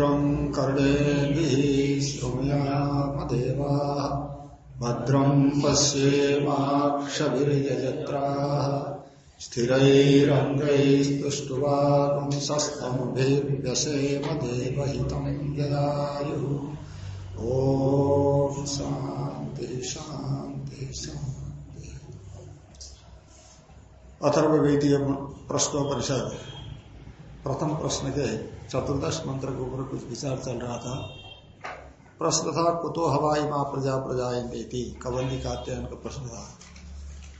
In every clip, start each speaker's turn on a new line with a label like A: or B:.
A: भद्रं कर्णेभिः श्रुमयामदेवाः भद्रं पश्येमाक्षभिर्यजत्राः स्थिरैरङ्गैस्तुष्टुवागुंसस्तमुभिर्व्यसेम देवहितं यदायुः ॐ प्रश्नोपनिषद। प्रथम प्रश्न के चतुर्दश मंत्र के ऊपर कुछ विचार चल रहा था। प्रश्न था, कुतो हवाई माँ प्रजा प्रजा थी कबंदी कात्यायन का प्रश्न था।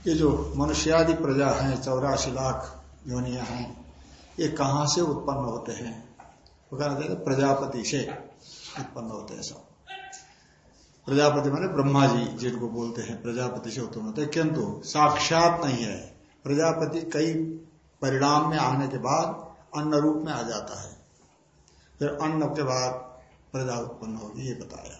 A: ये जो मनुष्यादि प्रजा है, चौरासी लाख योनिया हैं, ये कहाँ से उत्पन्न होते हैं? वो कहते हैं, प्रजापति से उत्पन्न होते हैं सब। प्रजापति माने ब्रह्मा जी जिनको बोलते हैं, प्रजापति से उत्पन्न होते किंतु साक्षात नहीं है। प्रजापति कई परिणाम में आने के बाद अन्न रूप में आ जाता है। फिर अन्न के बाद प्रजा उत्पन्न होगी, ये बताया।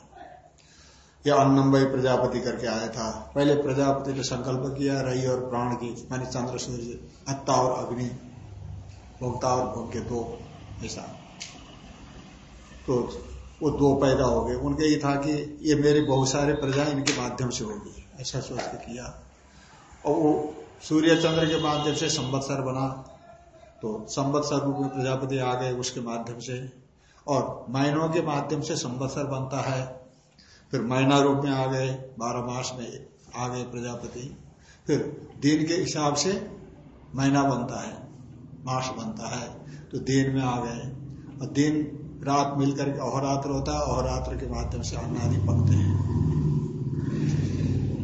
A: यह अन्नम वही प्रजापति करके आया था। पहले प्रजापति ने संकल्प किया, रही और प्राण की मानी चंद्र, सूर्य, अत्ता और अग्नि, भोक्ता और भोग्य, दो ऐसा। तो वो दो पैदा हो गए। उनके ये था कि ये मेरे बहुत सारे प्रजा इनके माध्यम से होगी ऐसा सोच के किया। और वो सूर्य चंद्र के माध्यम से संवत्सर बना। तो संवत्सर रूप में प्रजापति आ गए उसके माध्यम से। और महीनों के माध्यम से संवत्सर बनता है। फिर महीना रूप में आ गए, बारह मास में आ गए प्रजापति। फिर दिन के हिसाब से महीना बनता है मास बनता है तो दिन में आ गए। और दिन, रात मिलकर के अहोरात्र होता है, अहोरात्र के माध्यम से अन्न आदि पकते हैं।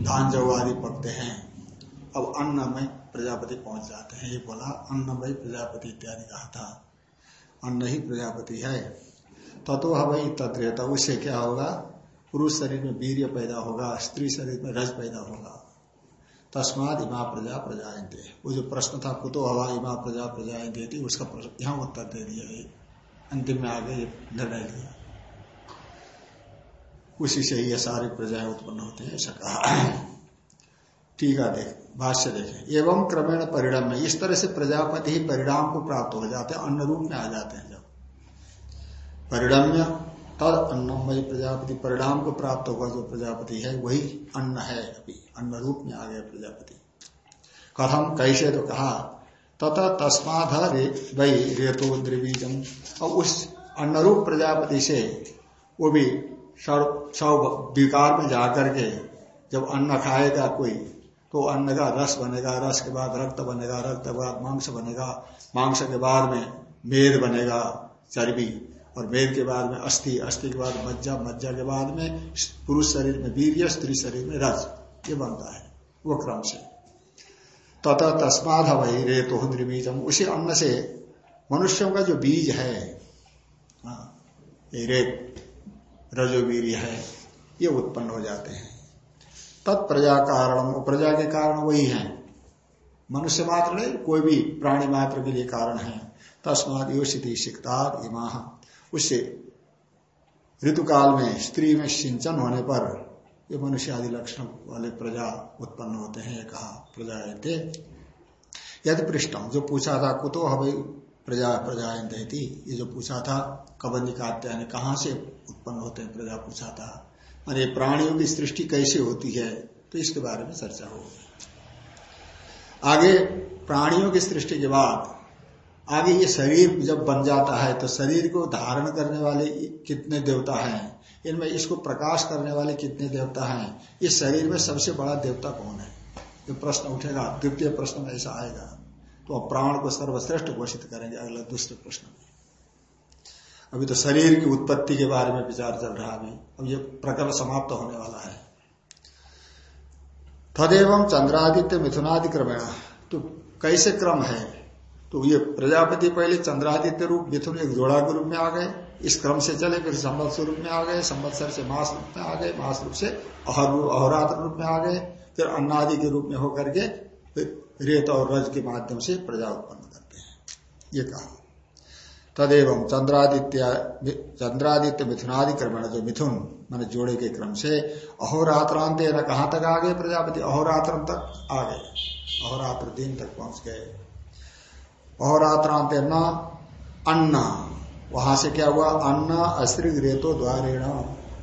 A: धान जव आदि पकते हैं। अब अन्न में प्रजापति पहुँच जाते हैं। ये बोला अन्नमय प्रजापति इत्यादि कहा था। अन्न ही प्रजापति है। तत्व हवई तद्रेता। उससे क्या होगा? पुरुष शरीर में वीर्य पैदा होगा, स्त्री शरीर में रज पैदा होगा। तस्माद इमा प्रजा प्रजाएंते वो जो प्रश्न था, कुतो हवा इमा प्रजा प्रजाएंते थी उसका यहाँ उत्तर दे दिया अंतिम में आगे निर्णय लिया। उसी से ये सारी प्रजाएँ उत्पन्न होते हैं, ऐसा कहा। ठीक है, देख। भाष्य देखें एवं क्रमेण परिणाम में, इस तरह से प्रजापति ही परिणाम को प्राप्त हो जाते हैं अन्न रूप में आ जाते हैं जब। परिणाम्य, तद अन्नमय प्रजापति, परिणाम को प्राप्त होगा जो प्रजापति है, वही अन्न है अभी अन्न रूप में आ गया प्रजापति। कथम कैसे तो कहा तथा तस्माध वही रेतो द्रवीजम और उस अन्नरूप प्रजापति से, वो भी सौ विकार में जाकर के, जब अन्न खाएगा कोई तो अन्न का रस बनेगा, रस के बाद रक्त बनेगा, रक्त के बाद मांस बनेगा, मांस के बाद में मेद बनेगा, चर्बी, और मेद के बाद में अस्थि अस्थि के बाद मज्जा मज्जा के बाद में पुरुष शरीर में वीर स्त्री शरीर में रज ये बनता है, वो क्रम से। तथा तस्माद वही रेतो द्रिबीजम उसी अन्न से मनुष्यों का जो बीज है ये रेत रजोवीर है, ये उत्पन्न हो जाते हैं। तत्प्रजा कारण प्रजा के कारण वही है। मनुष्य मात्र नहीं, कोई भी प्राणी मात्र के लिए कारण है। तस्माद योषिति सिकता इमा। उससे ऋतुकाल में, स्त्री में सिंचन होने पर ये मनुष्य आदि लक्षण वाले प्रजा उत्पन्न होते हैं कहा, प्रजा यदि पृष्ठम जो पूछा था, कुतो हवे प्रजा प्रजा थी ये जो पूछा था कबंदी कात्या कहा से उत्पन्न होते हैं, प्रजा पूछा था। अरे प्राणियों की सृष्टि कैसे होती है तो इसके बारे में चर्चा होगी। आगे प्राणियों की सृष्टि के बाद, आगे ये शरीर जब बन जाता है तो शरीर को धारण करने वाले कितने देवता हैं, इनमें इसको प्रकाश करने वाले कितने देवता हैं, इस शरीर में सबसे बड़ा देवता कौन है? जो प्रश्न उठेगा, द्वितीय प्रश्न में ऐसा आएगा। तो प्राण को सर्वश्रेष्ठ घोषित करेंगे, अगला दूसरे प्रश्न में। अभी तो शरीर की उत्पत्ति के बारे में विचार चल रहा अभी। अब ये प्रकरण समाप्त होने वाला है। तदेव चंद्रादित्य मिथुनादि क्रमेण। तो कैसे क्रम है? तो ये प्रजापति पहले चंद्रादित्य रूप, मिथुन एक जोड़ा के रूप में आ गए। इस क्रम से चले, फिर संवत्सर रूप में आ गए। संवत्सर से मास रूप में आ गए, मास रूप से अहोरात्र रूप में आ गए। फिर अन्नादि के रूप में होकर के रेत और रज के माध्यम से प्रजा उत्पन्न करते हैं। ये कहा। तदेव चंद्रादित्य चंद्रादित्य मिथुनादि क्रमण जो मिथुन, मान जोड़े के क्रम से अहोरात्रांत न कहाँ तक आ गए प्रजापति? अहोरात्र तक आ गए। अहोरात्र दिन तक पहुँच गए। अहोरात्रांत न अन्न। वहाँ से क्या हुआ? अन्न अश्रिक रेतो द्वारेण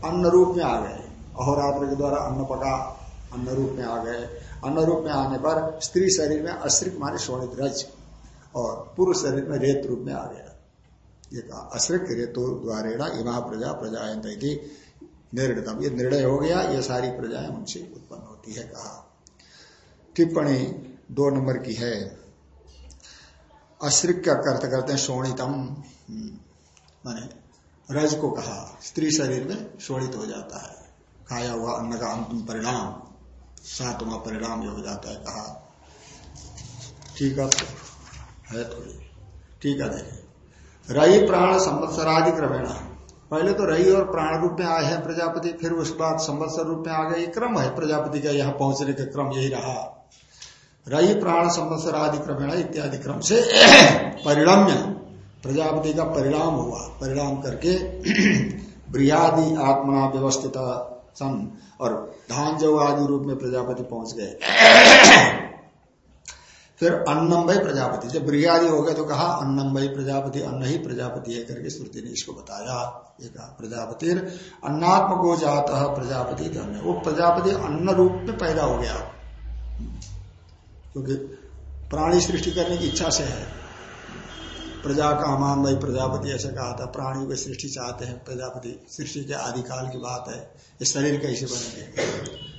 A: अन्न रूप में आ गए। अहोरात्र के द्वारा अन्न पका, अन्न रूप में आ गए। अन्न रूप में आने पर स्त्री शरीर में अश्रिक माने शोणित रज और पुरुष शरीर में रेत रूप में आ गया। ये कहा अश्रिक रेतो द्वारेणा इमा प्रजा प्रजा निर्णतम। ये निर्णय हो गया ये सारी प्रजाएँ उनसे उत्पन्न होती है कहा। टिप्पणी दो नंबर की है। अश्रिक का करते करते हैं शोणितम। हम्म, माने रज को कहा स्त्री शरीर में शोणित हो जाता है। खाया हुआ अन्न का अंतिम परिणाम सातवा परिणाम ये हो जाता है कहा। ठीक है थोड़ी। ठीक है देखे रही प्राण संवत्सरादि क्रमेण पहले तो रही और प्राण रूप में आए हैं प्रजापति, फिर उसके बाद संवत्सर रूप में आ गए क्रम है प्रजापति का यहाँ पहुँचने का क्रम यही रहा। रही प्राण संवत्सर आदि क्रमेण इत्यादि क्रम से परिणाम्य, प्रजापति का परिणाम हुआ। परिणाम करके बृहदि आत्मा व्यवस्थित सन और धान जव आदि रूप में प्रजापति पहुँच गए। फिर अन्नम भाई प्रजापति। जब बृहदि हो गए तो कहा, अन्नम भाई प्रजापति, अन्न ही प्रजापति है करके श्रुति ने इसको बताया। ये कहा प्रजापति अन्नात्म को जात प्रजापति धन्य। वो प्रजापति अन्न रूप में पैदा हो गया। क्योंकि प्राणी सृष्टि करने की इच्छा से है। प्रजा का अमान भाई प्रजापति, ऐसे कहा था। प्राणी को सृष्टि चाहते हैं। प्रजापति सृष्टि के आदिकाल की बात है। ये शरीर कैसे बनेंगे?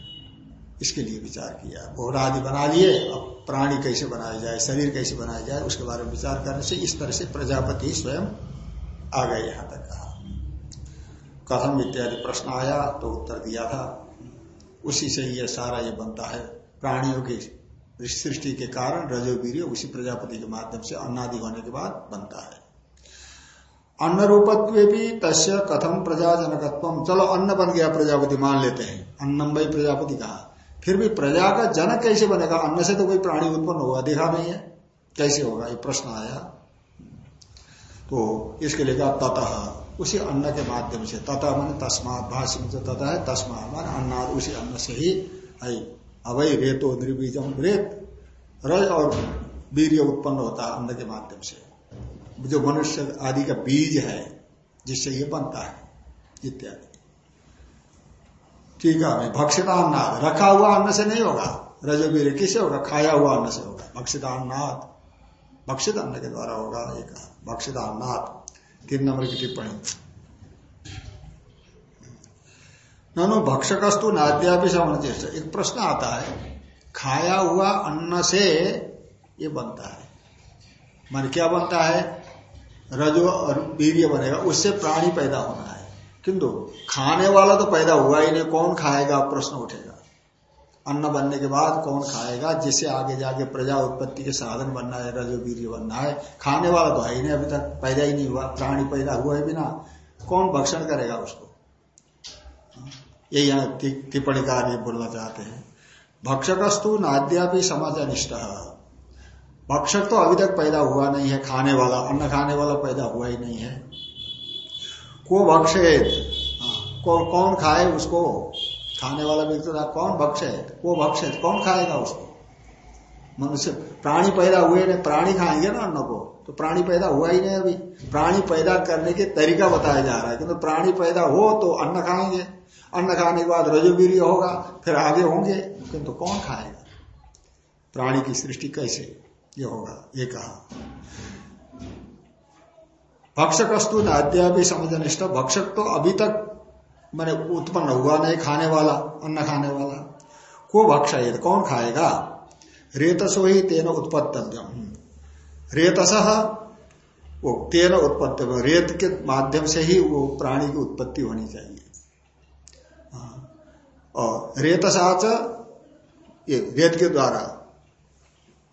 A: इसके लिए विचार किया। भोरा आदि बना लिए, अब प्राणी कैसे बनाया जाए, शरीर कैसे बनाया जाए, उसके बारे में विचार करने से इस तरह से प्रजापति स्वयं आ गए यहाँ तक। कहा कथम इत्यादि प्रश्न आया तो उत्तर दिया था। उसी से ये सारा ये बनता है। प्राणियों की सृष्टि के कारण रजोवीर उसी प्रजापति के माध्यम से अन्नादि होने के बाद बनता है। अन्न रूपत्व भी तस्य कथम प्रजाजनकत्व। चलो, अन्न बन गया प्रजापति, मान लेते हैं। अन्नम भाई प्रजापति कहा? फिर भी प्रजा का जनक कैसे बनेगा? अन्न से तो कोई प्राणी उत्पन्न होगा, देखा नहीं है। कैसे होगा? ये प्रश्न आया। तो इसके लिए कहा, ततः। उसी अन्न के माध्यम से। ततः मान तस्मात, भाष्य में जो तथा है तस्मा मान अन्ना उसी अन्न से ही अवय रेतो निर्बीजम रेत रज और वीर उत्पन्न होता है अन्न के माध्यम से। जो मनुष्य आदि का बीज है, जिससे ये बनता है, इत्यादि। ठीक है भक्षितान्नाद, रखा हुआ अन्न से नहीं होगा। रजोवीर किससे होगा? खाया हुआ अन्न से होगा। भक्षितान्नाद। भक्षित अन्न के द्वारा होगा एक। भक्षितान्नाद। तीन नंबर की टिप्पणी। ननु भक्षकस्तु नाद्यापि समझ एक प्रश्न आता है, खाया हुआ अन्न से ये बनता है। मन क्या बनता है? रजो और वीर्य बनेगा। उससे प्राणी पैदा होना है। किंतु खाने वाला तो पैदा हुआ ही नहीं, कौन खाएगा? प्रश्न उठेगा। अन्न बनने के बाद कौन खाएगा? जिसे आगे जाके प्रजा उत्पत्ति के साधन बनना है, रजो वीर्य बनना है, खाने वाला तो है ही नहीं, अभी तक पैदा ही नहीं हुआ, प्राणी पैदा हुआ है बिना। कौन भक्षण करेगा उसको? ये यहाँ टिप्पणीकार ये बोलना चाहते हैं। भक्षकस्तु नाद्या भी समाज अनिष्ट भक्षक तो अभी तक पैदा हुआ नहीं है, खाने वाला, अन्न खाने वाला पैदा हुआ ही नहीं है। को भक्षेत हाँ, कौन खाए उसको? खाने वाला व्यक्ति तो कौन? भक्षेत को भक्षेत कौन खाएगा उसको? मनुष्य प्राणी पैदा हुए नहीं प्राणी खाएँगे ना अन्न को। तो प्राणी पैदा हुआ ही नहीं अभी। प्राणी पैदा करने के तरीका बताया जा रहा है। किंतु प्राणी पैदा हो तो अन्न खाएँगे। अन्न खाने के बाद रजोवीर होगा फिर आगे होंगे। किंतु तो कौन खाएगा? प्राणी की सृष्टि कैसे? ये होगा। ये कहा। भक्षकस्तु न अद्यापि समझनिष्ठ भक्षक तो अभी तक मैंने उत्पन्न हुआ नहीं खाने वाला, अन्न खाने वाला। को भक्ष कौन खाएगा? रेतसो ही तेन उत्पत्तव्यम। रेतस, वो तेन उत्पत्ति रेत के माध्यम से ही वो प्राणी की उत्पत्ति होनी चाहिए। और रेतसाच, ये रेत के द्वारा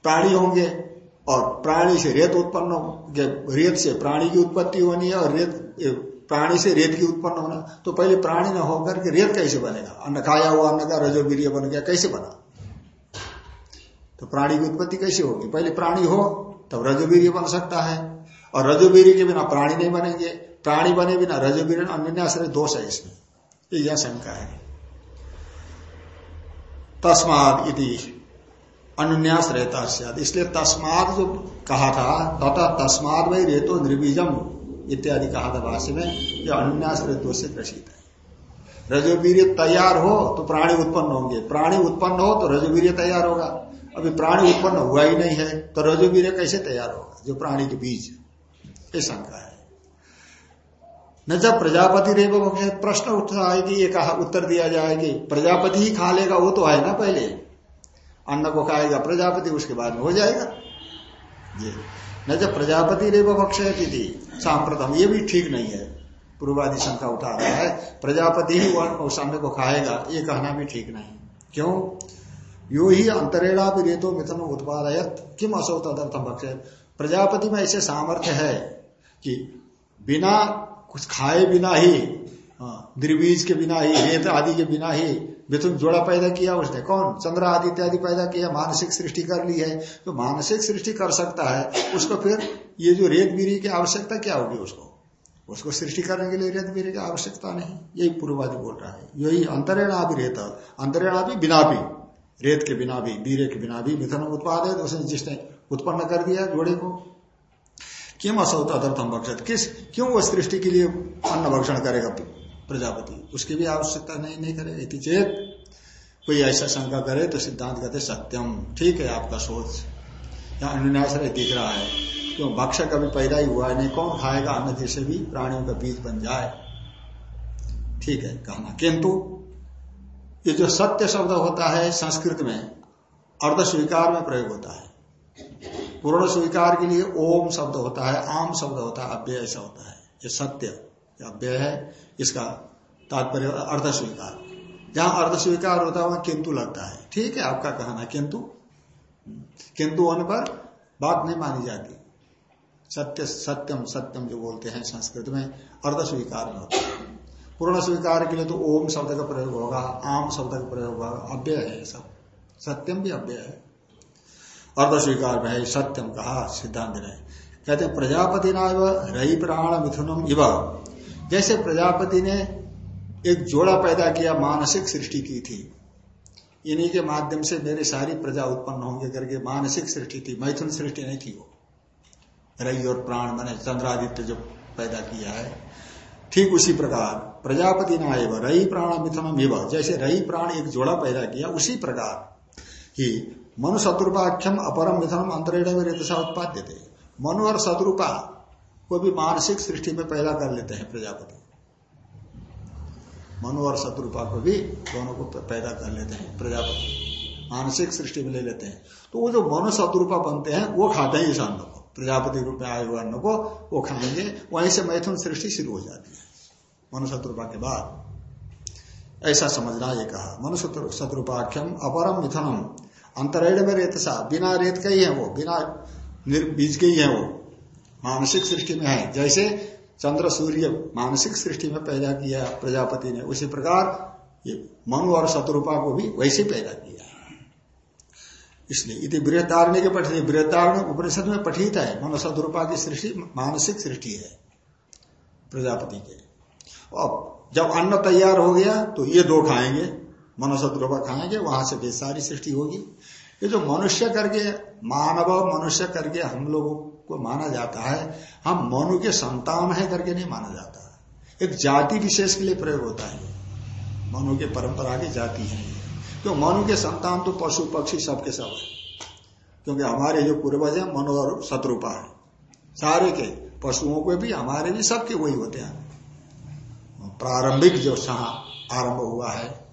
A: प्राणी होंगे। और प्राणी से रेत उत्पन्न रेत से प्राणी की उत्पत्ति होनी है और रेत प्राणी से रेत की उत्पन्न होना तो पहले प्राणी न होकर के रेत कैसे बनेगा? अन्न खाया हुआ अन्न का रजो वीर बन गया, कैसे बना? तो प्राणी की उत्पत्ति कैसे होगी? पहले प्राणी हो, तब रजोवीर बन सकता है। और रजोवीर के बिना प्राणी नहीं बनेंगे। प्राणी बने बिना रजोवीर अन्य दोष है इसमें। यह शंका है। तस्माद इति अनुन्यास रहता है इसलिए तस्माद जो कहा था, तथा तस्माद भाई रेतो निर्बीजम इत्यादि कहा था भाष्य में यह अन्याश्रय दोष से ग्रसित है। रजोवीर तैयार हो तो प्राणी उत्पन्न होंगे। प्राणी उत्पन्न हो तो रजोवीर तैयार होगा। अभी प्राणी उत्पन्न हुआ ही नहीं है तो रजोवीर कैसे तैयार होगा? जो प्राणी के बीज ये शंका है। न जब प्रजापति रेव प्रश्न उठता है कि ये कहा, उत्तर दिया जाए कि प्रजापति ही खा लेगा, वो तो है ना पहले। अन्न को खाएगा प्रजापति उसके बाद में हो जाएगा। ये। न जब प्रजापति रेव भक्षयती थी, सांप्रतम, ये भी ठीक नहीं है। पूर्वादि शंका उठा रहा है, प्रजापति ही उस अन्न को खाएगा, ये कहना भी ठीक नहीं। क्यों? यो ही अंतरेणा भी रेतो मिथन उत्पादयत। किम असो तदर्थम भक्ष प्रजापति में ऐसे सामर्थ्य है कि बिना कुछ खाए बिना ही द्रिबीज के बिना ही, रेत आदि के बिना ही मिथुन जोड़ा पैदा किया, उसने कौन? चंद्र आदि इत्यादि पैदा किया, मानसिक सृष्टि कर ली है। तो मानसिक सृष्टि कर सकता है, उसको फिर ये जो रेत बीरी की आवश्यकता क्या होगी उसको? उसको सृष्टि करने के लिए रेत बीरी की आवश्यकता नहीं। यही पूर्वादि बोल रहा है। यही अंतरेणा भी रेत अंतरेणा भी बिना भी रेत के बिना भी बीरे के बिना भी मिथुन उत्पाद है उसने जिसने उत्पन्न कर दिया जोड़े को। किम असौत अदर्थम भक्षत? किस, क्यों वो सृष्टि के लिए अन्न भक्षण करेगा? प्रजापति। उसकी भी आवश्यकता नहीं नहीं करेगा चेत। कोई ऐसा शंका करे तो सिद्धांत कहते सत्यम। ठीक है, आपका सोच यहाँ अन्याश्रय दिख रहा है। क्यों? भक्ष कभी पैदा ही हुआ नहीं, कौन खाएगा? अन्न जिसे भी प्राणियों का बीज बन जाए। ठीक है, कहना। किंतु ये जो सत्य शब्द होता है संस्कृत में, अर्ध स्वीकार में प्रयोग होता है। पूर्ण स्वीकार के लिए ओम शब्द होता है, आम शब्द होता है, अव्यय ऐसा होता है। ये सत्य अव्यय है। इसका तात्पर्य अर्ध स्वीकार जहाँ अर्ध स्वीकार होता है, वहाँ किंतु लगता है। ठीक है, आपका कहना, किंतु? किंतु होने पर बात नहीं मानी जाती। सत्य, सत्यम सत्यम जो बोलते हैं संस्कृत में अर्ध स्वीकार में होता पूर्ण स्वीकार के लिए तो ओम शब्द का प्रयोग होगा, आम शब्द का प्रयोग होगा, अव्यय है सब। सत्यम भी अव्यय है। अर्ध स्वीकार में है, सत्यम कहा, सिद्धांत ने। कहते प्रजापति ना रही प्राण मिथुनम इव। जैसे प्रजापति ने एक जोड़ा पैदा किया, मानसिक सृष्टि की थी। इन्हीं के माध्यम से मेरी सारी प्रजा उत्पन्न होंगे करके मानसिक सृष्टि थी, मैथुन सृष्टि नहीं थी वो। रई और प्राण मैंने चंद्रादित्य जो पैदा किया है, ठीक उसी प्रकार प्रजापति ना एवं रई प्राण मिथुनम इव, जैसे रई प्राण एक जोड़ा पैदा किया, उसी प्रकार ही मनु शत्रुपाख्यम अपरम मिथुनम अंतरेण में ऋतुषा उत्पाद्य थे मनु और शत्रुपा को भी मानसिक सृष्टि में पैदा कर लेते हैं प्रजापति। मनु और शत्रुपा को भी दोनों को पैदा कर लेते हैं, प्रजापति। मानसिक सृष्टि में ले लेते हैं। तो वो जो मनु शत्रुपा बनते हैं, वो खाते हैं इस अन्न को। प्रजापति रूप में आए हुए अन्न को वो खा खाएँगे, वहीं से मैथुन सृष्टि शुरू हो जाती है। मनु शत्रुपा के बाद। ऐसा समझना ये कहा, मनु शत्रुपाख्यम अपरम मिथुनम। अंतरेण में रेत सा, बिना रेत का ही है वो, बिना बीज के ही है वो। मानसिक सृष्टि में है। जैसे चंद्र, सूर्य मानसिक सृष्टि में पैदा किया प्रजापति ने, उसी प्रकार ये मनु और शत्रुपा को भी वैसे पैदा किया इसलिए इति बृहदारण्य के पठित बृहदारण्य उपनिषद में पठित है, मनु शत्रुपा की सृष्टि मानसिक सृष्टि है प्रजापति के। अब जब अन्न तैयार हो गया तो ये दो खाएँगे मनुष्य खाएँगे, वहाँ से सारी सृष्टि होगी। ये जो मनुष्य करके, मानव मनुष्य करके हम लोगों को माना जाता है, हम मनु के संतान है करके नहीं माना जाता। एक जाति विशेष के लिए प्रयोग होता है। मनु के परंपरा की जाति है क्यों? मनु के संतान तो पशु, पक्षी सबके सब है। क्योंकि हमारे जो पूर्वज है, मनु और शत्रुपा है। सारे के, पशुओं के भी, हमारे भी सबके वही होते हैं। प्रारंभिक जो सहा आरंभ हुआ है,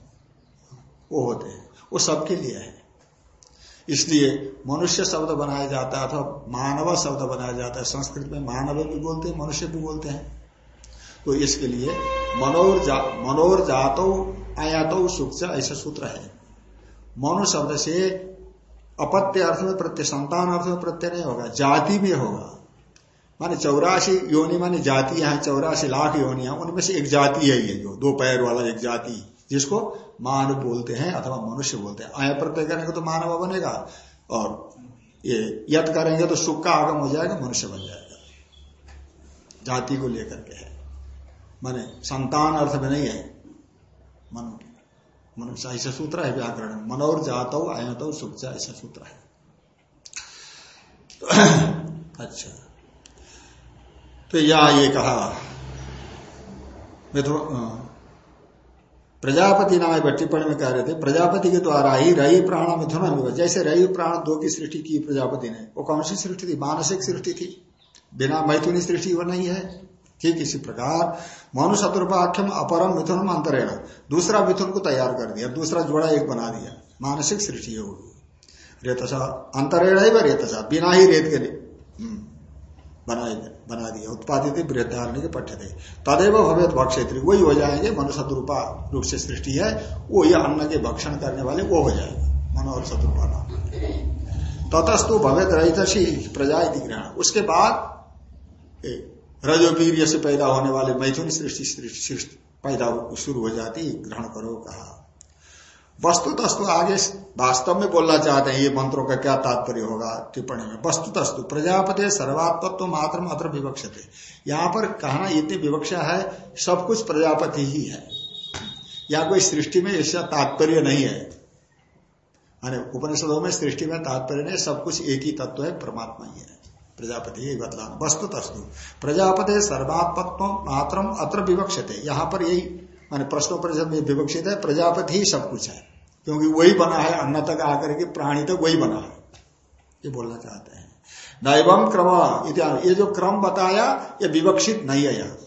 A: वो होते हैं। वो सबके लिए है। इसलिए मनुष्य शब्द बनाया जाता है अथवा मानव शब्द बनाया जाता है। संस्कृत में मानव भी बोलते हैं मनुष्य भी बोलते हैं। तो इसके लिए मनोर जा, मनोर जातो आयातो सुख ऐसा सूत्र है। मनु शब्द से अपत्य अर्थ में प्रत्यय संतान अर्थ में प्रत्यय नहीं होगा जाति में होगा। माने चौरासी योनि माने जाति है चौरासी लाख योनिया उनमें से एक जाति है ये जो दो पैर वाला एक जाति जिसको मानव बोलते हैं अथवा मनुष्य बोलते हैं। आय प्रत्यय करेंगे तो मानव बनेगा और ये यद करेंगे तो सुख का आगम हो जाएगा, मनुष्य बन जाएगा। जाति को लेकर के है। माने संतान अर्थ में नहीं है। मन मनुष्य ऐसा सूत्र है व्याकरण मनोर जातो, आयतो सुख ऐसा सूत्र है। अच्छा। तो या ये कहा प्रजापति नाम टिप्पणी में कह रहे थे, प्रजापति के द्वारा ही रही प्राण मिथुन जैसे रही प्राण दो की सृष्टि की प्रजापति ने, वो कौन सी सृष्टि थी? मानसिक सृष्टि थी। बिना मैथुनी सृष्टि वो नहीं है। ठीक इसी प्रकार, मनु शत्रुपाख्यम अपरम मिथुन अंतरेण। दूसरा मिथुन को तैयार कर दिया, दूसरा जोड़ा एक बना दिया। मानसिक सृष्टि है वो रेतसा, अंतरेण ही रेतसा, बिना ही रेत के बनाए बना दिया उत्पादित बृहदारण्य के पट्टे थे। तदेव भवेद भक्षेत्री वही हो जाएँगे मनु शत्रुपा रूप से सृष्टि है वो ये अन्न के भक्षण करने वाले, वो हो जाएगा मनो और शत्रुपा नाम। ततस्तु भवेद रहित प्रजा ग्रहण। उसके बाद रजोवीर से पैदा होने वाले मैथुन सृष्टि पैदा शुरू हो जाती, ग्रहण करो, कहा। वस्तु तस्तु आगे वास्तव में बोलना चाहते हैं, ये मंत्रों का क्या तात्पर्य होगा टिप्पणी में? वस्तु तस्तु प्रजापति सर्वात्मत्व मात्र मात्र विवक्षित। यहाँ पर कहना इतनी विवक्षा है, सब कुछ प्रजापति ही है। या कोई सृष्टि में इसका तात्पर्य नहीं है। उपनिषदों में सृष्टि में तात्पर्य नहीं, सब कुछ एक ही तत्व है, परमात्मा ही है। प्रजापति यही बदलाना वस्तु तस्तु प्रजापति सर्वात्मत्व मात्र अत्र विवक्षित। यहाँ पर यही, मान प्रश्नों पर में विवक्षित है, प्रजापति ही सब कुछ है। क्योंकि वही बना है अन्न तक आकर के प्राणी तक वही बना है। ये बोलना चाहते हैं। दैवम क्रम ये जो क्रम बताया, ये विवक्षित नहीं है यहाँ।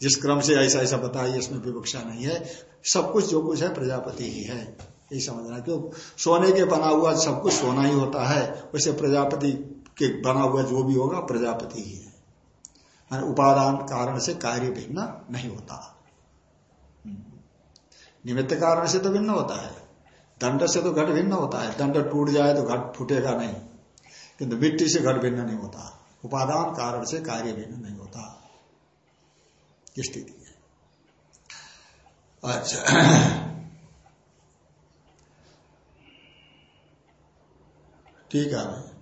A: जिस क्रम से ऐसा ऐसा बताया, इसमें विवक्षा नहीं है। सब कुछ जो कुछ है, प्रजापति ही है। यही समझना क्यों? सोने के बना हुआ सब कुछ सोना ही होता है। वैसे प्रजापति के बना हुआ जो भी होगा, प्रजापति ही है। उपादान कारण से कार्य भिन्न नहीं होता। निमित्त कारण से तो भिन्न होता है। दंड से तो घट भिन्न होता है। दंड टूट जाए तो घट फूटेगा नहीं। किंतु मिट्टी से घट भिन्न नहीं होता। उपादान कारण से कार्य भिन्न नहीं होता। स्थिति है। अच्छा। ठीक है।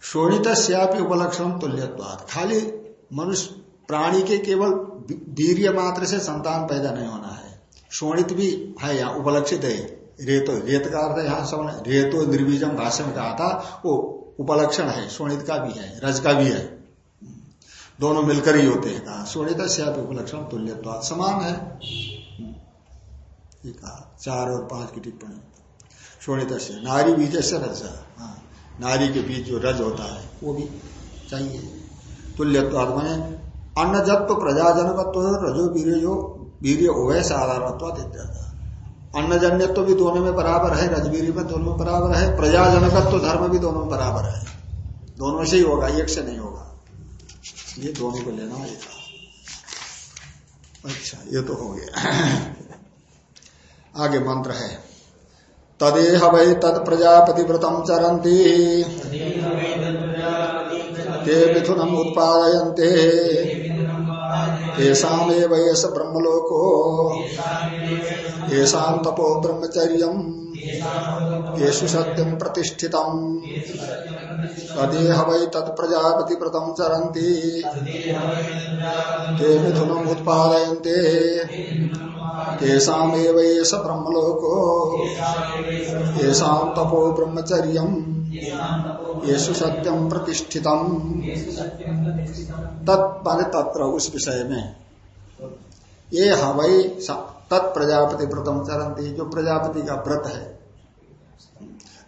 A: शोणित श्यापी उपलक्षण तुल्यवाद खाली मनुष्य प्राणी के केवल वीर्य मात्र से संतान पैदा नहीं होना है। शोणित भी है यहाँ उपलक्षित है। रेतो रेत का अर्थ यहाँ सब रेतो निर्वीजम भाष्य में कहा था, वो उपलक्षण है। शोणित का भी है, रज का भी है। दोनों मिलकर ही होते हैं कहा। शोणित श्यापी उपलक्षण तुल्यवाद समान है। कहा, चार और पाँच की टिप्पणी। शोणित से, नारी बीज से रज। हाँ नारी के बीच जो रज होता है, वो भी चाहिए। तुल्यत्वाद मैंने अन्नजत्व प्रजाजनकत्व रजो वीर जो वीर उभय साधारणत्व अन्नजन्यत्व तो भी दोनों में बराबर है रजवीर में दोनों में बराबर है प्रजाजनकत्व धर्म भी दोनों में बराबर है। दोनों से ही होगा एक से नहीं होगा। ये दोनों को लेना है अच्छा ये तो हो गया। आगे मंत्र है। तदेह वै तत् प्रजापति व्रतम चरती ते मिथुनम उत्पादयन्ते। एष ब्रह्मलोको। येषां तपो ब्रह्मचर्यम् येषु सत्यम प्रतिष्ठितम्। तदेह वै तत् प्रजापति व्रतम चरन्ति। ते मिथुनम उत्पादयन्ते। तेषामेव एष ब्रह्मलोको। येषां तपो ब्रह्मचर्य येषु सत्यम प्रतिष्ठितम। तत्माने तत्र उस विषय में। ये हवई तत् प्रजापति व्रतम चरंती जो प्रजापति का व्रत है।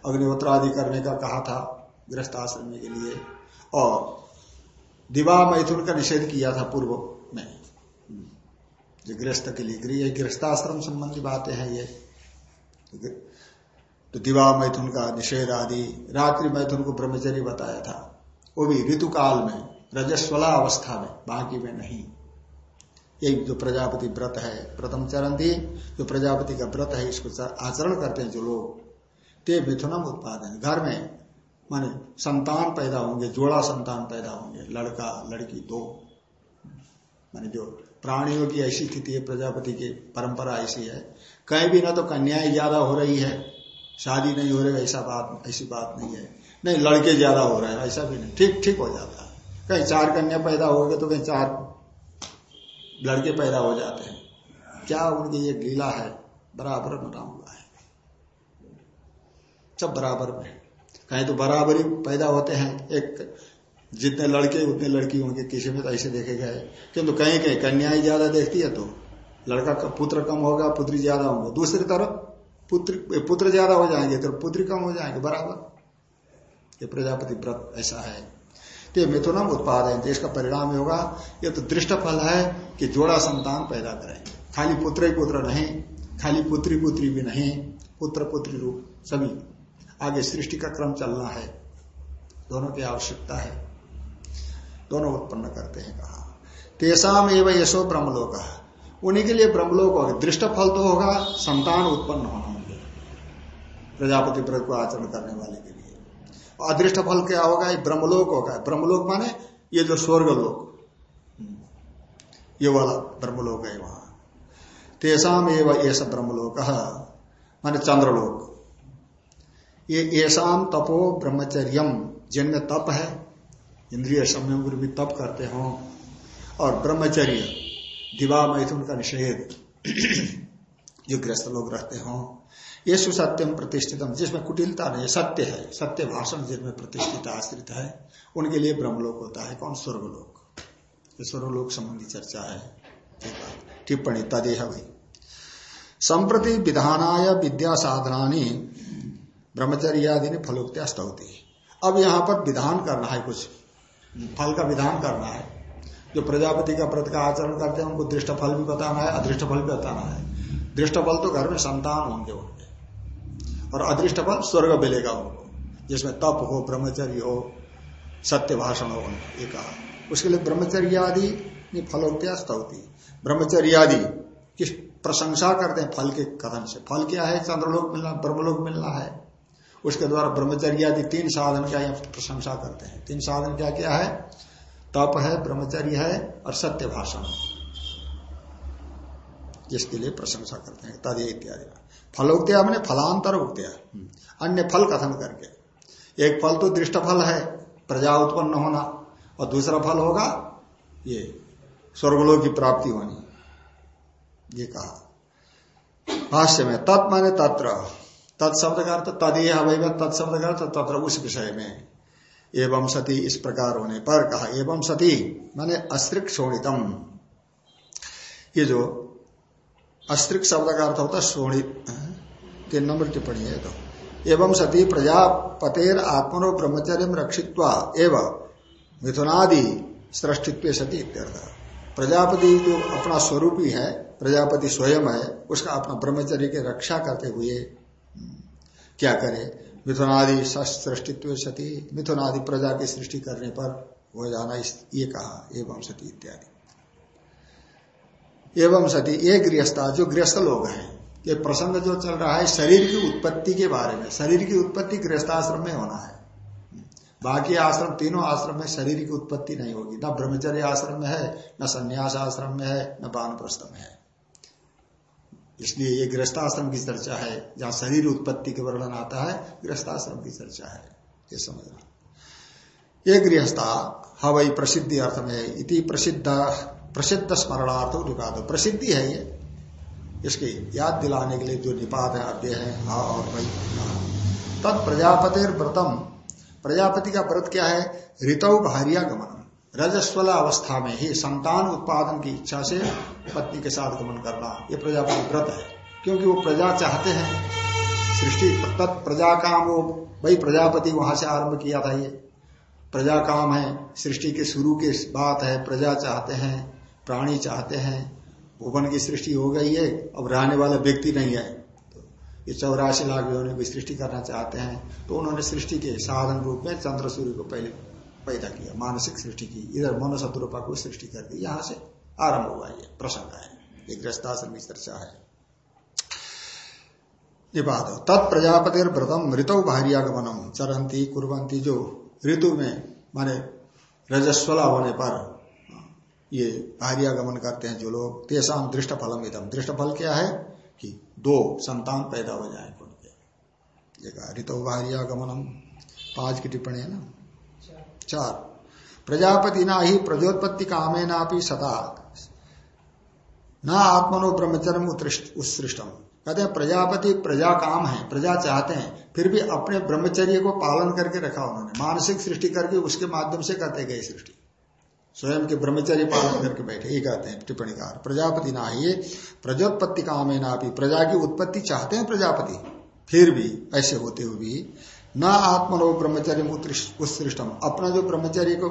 A: अग्निहोत्र आदि करने का कहा था, गृहस्थ आश्रम के लिए। और दिवा मैथुन का निषेध किया था पूर्व में। जो गृहस्थ के लिए गृह गृहस्थाश्रम संबंधी बातें हैं ये। तो दिवा मैथुन का निषेध आदि, रात्रि मैथुन को ब्रह्मचर्य बताया था। वो भी ऋतु काल में रजस्वला अवस्था में, बाकी में नहीं। ये जो प्रजापति व्रत है, प्रथम चरण थी, जो प्रजापति का व्रत है, इसको आचरण करते हैं जो लोग। ते मिथुनम उत्पादन। घर में, माने संतान पैदा होंगे, जोड़ा संतान पैदा होंगे, लड़का, लड़की, दो। माने जो प्राणियों की ऐसी स्थिति है, प्रजापति की परंपरा ऐसी है। कहीं भी ना तो कन्याएँ ज़्यादा हो रही है। शादी नहीं हो रही, ऐसा बात, ऐसी बात नहीं है। नहीं, लड़के ज़्यादा हो रहे हैं, ऐसा भी नहीं। ठीक ठीक हो जाता है। कहीं चार कन्या पैदा हो गए तो कहीं चार लड़के पैदा हो जाते हैं। क्या उनकी ये लीला है? बराबर बना हुआ है सब बराबर में। कहीं तो बराबरी पैदा होते हैं। एक जितने लड़के, उतने लड़की होंगे किसी में तो ऐसे देखे गए। किंतु कहीं कहीं कन्याएँ ज़्यादा देखती है तो लड़का का पुत्र कम होगा, पुत्री ज़्यादा होंगे। दूसरी तरफ़ पुत्र पुत्र ज़्यादा हो जाएँगे तो पुत्री कम हो जाएँगे, बराबर? ये प्रजापति व्रत ऐसा है। तो मिथुनम उत्पाद है इसका परिणाम होगा, ये तो दृष्ट फल है कि जोड़ा संतान पैदा करेंगे खाली पुत्र ही पुत्र नहीं, खाली पुत्री पुत्री भी नहीं, पुत्र पुत्री रूप सभी। आगे सृष्टि का क्रम चलना है। दोनों की आवश्यकता है। दोनों उत्पन्न करते हैं कहा। तेसाम एवं यशो ब्रह्मलोक। उन्हीं के लिए ब्रह्मलोक होगा। दृष्ट फल तो होगा, संतान उत्पन्न होना। प्रजापति व्रत को आचरण करने वाले के लिए। अदृष्ट फल क्या होगा? ब्रह्मलोक होगा। ब्रह्मलोक माने ये जो स्वर्ग लोक ये वाला ब्रह्मलोक है वहाँ। तेसाम एवं ऐसा ब्रह्मलोक, माने चंद्रलोक। ये ऐसाम तपो ब्रह्मचर्यम, जिनमें तप है, इंद्रिय संयम भी तप करते हो। और ब्रह्मचर्य दिवा मैथुन का निषेध, जो ग्रस्त लोग रहते हो। ये सुसत्यम प्रतिष्ठितम, जिसमें कुटिलता नहीं, सत्य है, सत्य भाषण जिसमें प्रतिष्ठित, आश्रित है, उनके लिए ब्रह्मलोक होता है। कौन? स्वर्गलोक। ये स्वर्गलोक संबंधी चर्चा है। टिप्पणी, तदेह भाई संप्रति विधानाय विद्या साधनानी ब्रह्मचर्यादि ने फलोक्त्या स्तौती। अब यहाँ पर विधान करना है कुछ। फल का विधान करना है। जो प्रजापति का व्रत का आचरण करते हैं, उनको दृष्ट फल भी बताना है अदृष्ट फल भी बताना है। दृष्ट फल तो घर में संतान होंगे उनके। और अदृष्ट फल स्वर्ग मिलेगा उनको। जिसमें तप हो, ब्रह्मचर्य हो, सत्य भाषण हो, ये कहा। उसके लिए ब्रह्मचर्य आदि ब्रह्मचर्यादि फलोक्त्या स्तौती ब्रह्मचर्यादि किस प्रशंसा करते हैं फल के कथन से? फल क्या है? चंद्रलोक मिलना, ब्रह्मलोक मिलना है। उसके द्वारा ब्रह्मचर्य आदि तीन साधन का यह प्रशंसा करते हैं। तीन साधन क्या क्या है? तप है, ब्रह्मचर्य है और सत्य भाषण। जिसके लिए प्रशंसा करते हैं तद इत्यादि फलोक्तिया मैंने फलांतर उक्तिया अन्य फल कथन करके। एक फल तो दृष्ट फल है, प्रजा उत्पन्न होना, और दूसरा फल होगा, ये स्वर्गलोक की प्राप्ति होनी। ये कहा। भाष्य में, तत् माने तत्र। तत्शब्द का अर्थ तदीय अवैव तत्शब्द का अर्थ तत्र उस विषय में। एवं सती इस प्रकार होने पर कहा, एवं सती माने अस्त्रिक शोणितम। ये जो अस्त्रिक शब्द का अर्थ होता है शोणित तीन नंबर टिप्पणी है तो। एवं सती प्रजापतेर आत्मनो ब्रह्मचर्य रक्षित्वा एवं मिथुनादि सृष्टित्व सती प्रजापति जो अपना स्वरूप ही है प्रजापति स्वयं है, उसका अपना ब्रह्मचर्य की रक्षा करते हुए क्या करे? मिथुनादि सृष्टित्व सती, मिथुनादि प्रजा की सृष्टि करने पर हो जाना ये कहा, एवं सती इत्यादि। एवं सती, ये गृहस्था, जो गृहस्थ लोग हैं, ये प्रसंग जो चल रहा है, शरीर की उत्पत्ति के बारे में, शरीर की उत्पत्ति गृहस्थाश्रम में होना है। बाकी आश्रम, तीनों आश्रम में शरीर की उत्पत्ति नहीं होगी। न ब्रह्मचर्य आश्रम में है, न संन्यास आश्रम में है, न बानप्रस्थ में है। इसलिए ये गृहस्थाश्रम की चर्चा है, जहाँ शरीर उत्पत्ति के वर्णन आता है, गृहस्थाश्रम की चर्चा है, ये समझना। ये गृहस्था हवाई प्रसिद्धि अर्थ में इति प्रसिद्ध प्रसिद्ध स्मरणार्थ निपात। प्रसिद्धि है ये। इसकी याद दिलाने के लिए जो निपात है अव्य है, हा और भाई तब प्रजापति व्रतम। प्रजापति का व्रत क्या है? ऋतु भारिया गमन रजस्वला अवस्था में ही संतान उत्पादन की इच्छा से पत्नी के साथ गमन करना, ये प्रजापति व्रत है। क्योंकि वो प्रजा चाहते हैं। सृष्टि तत् प्रजा काम वो भाई प्रजापति वहाँ से आरंभ किया था ये। प्रजा काम है, सृष्टि के शुरू के बात है, प्रजा चाहते हैं। प्राणी चाहते हैं, भुवन की सृष्टि हो गई है, अब रहने वाला व्यक्ति नहीं है। तो ये चौरासी लाख योनि की सृष्टि करना चाहते हैं। तो उन्होंने सृष्टि के साधन रूप में चंद्र सूर्य को पहले पैदा किया, मानसिक सृष्टि की। इधर मनो शत्रुपा को सृष्टि कर दी। यहाँ से आरंभ हुआ ये प्रसंग है। ये ग्रस्ताश्रम की चर्चा है। निपात तत्प्रजापति व्रतम ऋतु बाहरियागमनम चरंती कुरंती जो ऋतु में, माने रजस्वला होने पर ये बाहरियागमन करते हैं जो लोग तेसाम दृष्ट फलम इदम दृष्ट फल क्या है? कि दो संतान पैदा हो जाए उनके ऋतु बाहरियागमनम पाँच की टिप्पणी है ना? चार। प्रजापति ना ही प्रजोत्पत्ति कामे ना सता न आत्मनो ब्रह्मचर्य उत्सृष्टम। कहते हैं प्रजापति प्रजा काम है, प्रजा चाहते हैं। फिर भी अपने ब्रह्मचर्य को पालन करके रखा उन्होंने। मानसिक सृष्टि करके उसके माध्यम से करते गए सृष्टि। स्वयं के ब्रह्मचर्य पालन करके बैठे, ये कहते हैं टिप्पणीकार। प्रजापति ना ही प्रजोत्पत्ति काम है ना भी प्रजा की उत्पत्ति चाहते हैं प्रजापति। फिर भी, ऐसे होते हुए भी, न आत्मनो ब्रह्मचर्य उत्सृष्टम। अपना जो ब्रह्मचर्य को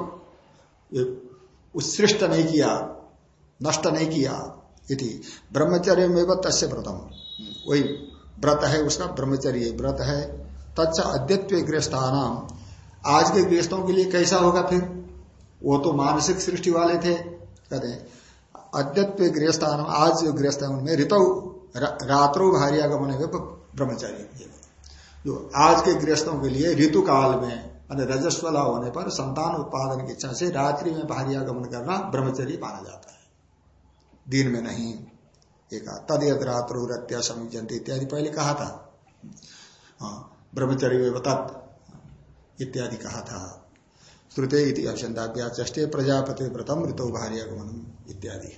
A: उत्सृष्ट नहीं किया, नष्ट नहीं किया, इति। ब्रह्मचर्य में तस्य व्रतम। वही व्रत है उसका, ब्रह्मचर्य व्रत है। तत्स अद्यत्व गृहस्थान। आज के गृहस्थों के लिए कैसा होगा फिर? वो तो मानसिक सृष्टि वाले थे, कहते अद्यत्व गृहस्थान आज जो गृहस्थ है उनमें ऋतु रात्रो भारी आगमन है ब्रह्मचारी जो आज के गृहस्थों के लिए ऋतु काल में रजस्वला होने पर संतान उत्पादन की इच्छा से रात्रि में भारी आगमन करना ब्रह्मचर्य माना जाता है। दिन में नहीं, एक तद यद रात्रो रत्या समीजंत इत्यादि पहले कहा था। हाँ ब्रह्मचर्य इत्यादि कहा था। श्रुते इति अभिषंदाभ्याचे प्रजापति व्रतम ऋतु भार्य आगमन इत्यादि।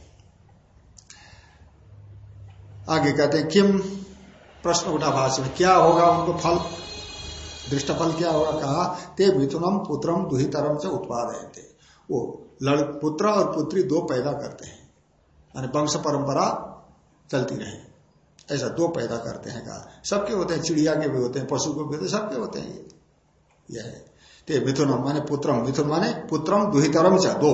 A: आगे कहते हैं किम प्रश्न उठा भाषण क्या होगा उनको फल? दृष्ट फल क्या होगा? कहा, ते मिथुनम, पुत्रम, दुहितरम से उत्पाद थे वो लड़, पुत्र और पुत्री दो पैदा करते हैं। यानी वंश परंपरा चलती रहे। ऐसा दो पैदा करते हैं, कहा। सबके होते हैं, चिड़िया के भी होते हैं, पशु के भी होते हैं, सबके होते हैं ये। यह है। ते मिथुनम, माने पुत्रम। मिथुन माने पुत्रम, दुहितरम च, दो।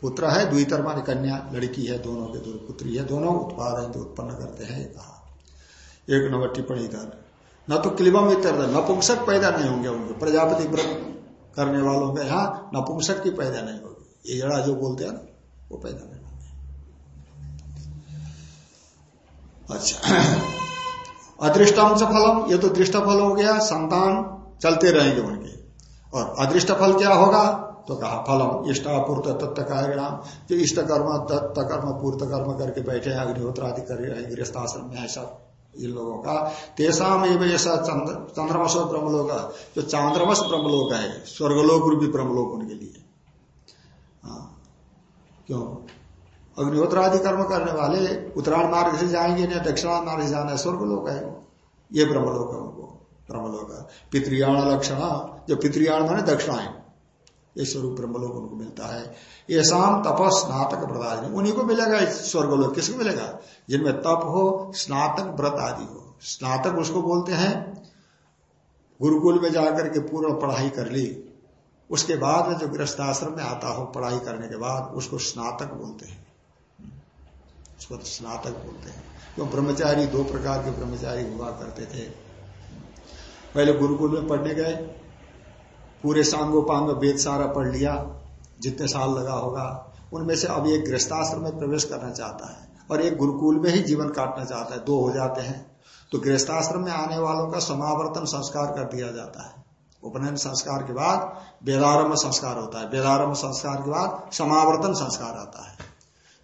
A: पुत्र है, दुहितर माने कन्या, लड़की है, दोनों के दो पुत्री है, दोनों उत्पाद है उत्पन्न करते हैं कहा। एक नंबर टिप्पणी इधर न तो क्लिबम इतर नपुंसक पैदा नहीं होंगे उनके। प्रजापति व्रत करने वालों के यहाँ नपुंसक की पैदा नहीं होगी। ये जड़ा जो बोलते हैं ना, वो पैदा नहीं होंगे। अच्छा। अदृष्टम से फलम ये तो दृष्ट फल हो गया, संतान, चलते रहेंगे उनके। और अदृष्ट फल क्या होगा? तो कहा, फलम, इष्टापूर्त तत्व कार्यणाम जो इष्ट कर्म तत्व कर्म पूर्त कर्म करके बैठे हैं अग्निहोत्र आदि कर रहे हैं, गृहस्थाश्रम में ऐसा इन लोगों का। तेसाम एवं ऐसा चंद्रमस ब्रह्मलोक। जो चांद्रमस ब्रह्मलोक है, स्वर्गलोक रूपी ब्रह्मलोक उनके लिए। हाँ। क्यों? अग्निहोत्र आदि कर्म करने वाले उत्तरायण मार्ग से जाएँगे, नहीं, दक्षिणायन मार्ग से जाना है, स्वर्गलोक है ये ब्रह्मलोक है उनको। ब्रह्मलोक। पितृयाण लक्षण जो पितृयाण माने दक्षिणायन। ये स्वरूप ब्रह्मलोक उनको मिलता है। ये शाम तप स्नातक व्रत आदि उन्हीं को मिलेगा स्वर्गलोक। किसको मिलेगा? जिनमें तप हो, स्नातक व्रत आदि हो। स्नातक उसको बोलते हैं, गुरुकुल में जाकर के पूर्ण पढ़ाई कर ली। उसके बाद जो गृहस्थाश्रम में आता हो, पढ़ाई करने के बाद उसको स्नातक बोलते हैं। उसको तो स्नातक बोलते हैं। क्यों? ब्रह्मचारी, दो प्रकार के ब्रह्मचारी हुआ करते थे। पहले गुरुकुल में पढ़ने गए, पूरे सांगोपांग वेद सारा पढ़ लिया, जितने साल लगा होगा, उनमें से अब एक गृहस्थाश्रम में प्रवेश करना चाहता है और एक गुरुकुल में ही जीवन काटना चाहता है, दो हो जाते हैं। तो गृहस्थाश्रम में आने वालों का समावर्तन संस्कार कर दिया जाता है। उपनयन संस्कार के बाद वेदारंभ संस्कार होता है। वेदारंभ संस्कार के बाद समावर्तन संस्कार आता है।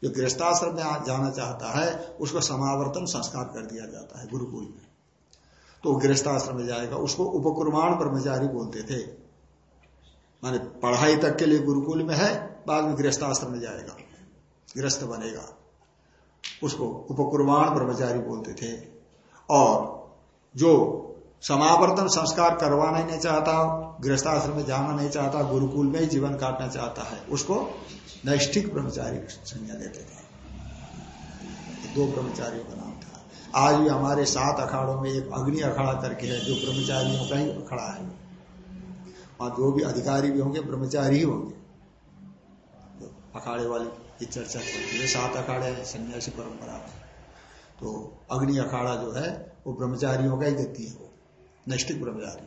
A: जो गृहस्थाश्रम में जाना चाहता है, उसको समावर्तन संस्कार कर दिया जाता है, गुरुकुल में। तो गृहस्थाश्रम में जाएगा, उसको उपकुर्माण ब्रह्मचारी बोलते थे। माने पढ़ाई तक के लिए गुरुकुल में है, बाद में गृहस्थाश्रम में जाएगा, गृहस्थ बनेगा। उसको उपकुर्माण ब्रह्मचारी बोलते थे। और जो समावर्तन संस्कार करवाना ही नहीं चाहता, गृहस्थाश्रम में जाना नहीं चाहता, गुरुकुल में ही जीवन काटना चाहता है, उसको नैष्ठिक ब्रह्मचारी संज्ञा देते थे। दो नाम। था आज भी हमारे सात अखाड़ों में एक अग्नि अखाड़ा करके है, जो ब्रह्मचारियों का ही अखाड़ा है। वहाँ जो भी अधिकारी भी होंगे, ब्रह्मचारी ही होंगे। तो अखाड़े वाले की चर्चा चलती है। सात अखाड़े हैं, सन्यासी परंपरा तो अग्नि अखाड़ा जो है, वो ब्रह्मचारियों का ही देती है वो। नैष्ठिक ब्रह्मचारी।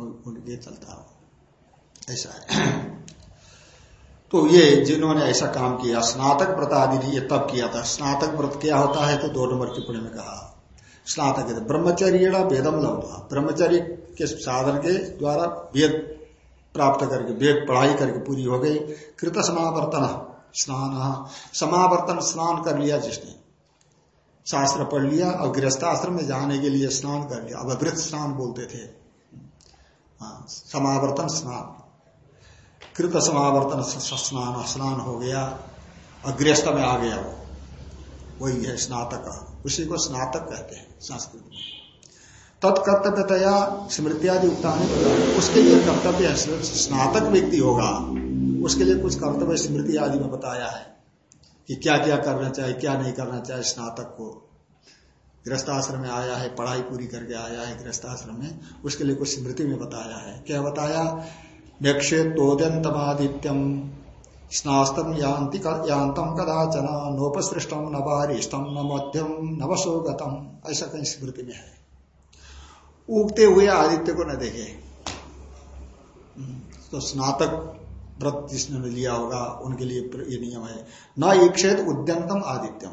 A: उनके चलता ऐसा है। तो ये जिन्होंने ऐसा काम किया स्नातक व्रत आदि ये तब किया था। स्नातक व्रत क्या होता है तो दो नंबर टिप्पणी में कहा स्नातक ब्रह्मचर्य वेदम लब्धा ब्रह्मचर्य के साधन के द्वारा वेद प्राप्त करके वेद पढ़ाई करके पूरी हो गई। कृत समावर्तन स्नान। समावर्तन स्नान कर लिया जिसने। शास्त्र पढ़ लिया और गृहस्थाश्रम में जाने के लिए स्नान कर लिया। अब स्नान बोलते थे। हाँ, समावर्तन स्नान। कृत समावर्तन स्नान स्नान हो गया गृहस्थ में आ गया वो। वही है स्नातक। उसी को स्नातक कहते हैं संस्कृत में। तत्कर्तव्यतया स्मृति आदि उसके लिए कर्तव्य है स्नातक व्यक्ति होगा। उसके लिए कुछ कर्तव्य स्मृति आदि में बताया है कि क्या क्या करना चाहिए, क्या नहीं करना चाहिए स्नातक को। गृहस्थाश्रम में आया है, पढ़ाई पूरी करके आया है गृहस्थाश्रम में। उसके लिए कुछ स्मृति में बताया है। क्या बताया? नक्षेत्रोद्यंतमादित्यम स्नास्तम यांति यांतम कदाचन नोपसृष्टम न बारिष्टम न मध्यम न ऐसा कहीं स्मृति में है। उगते हुए आदित्य को न देखे। तो स्नातक व्रत जिसने लिया होगा, उनके लिए ये नियम है। न ईक्षेत उद्यंतम आदित्यम।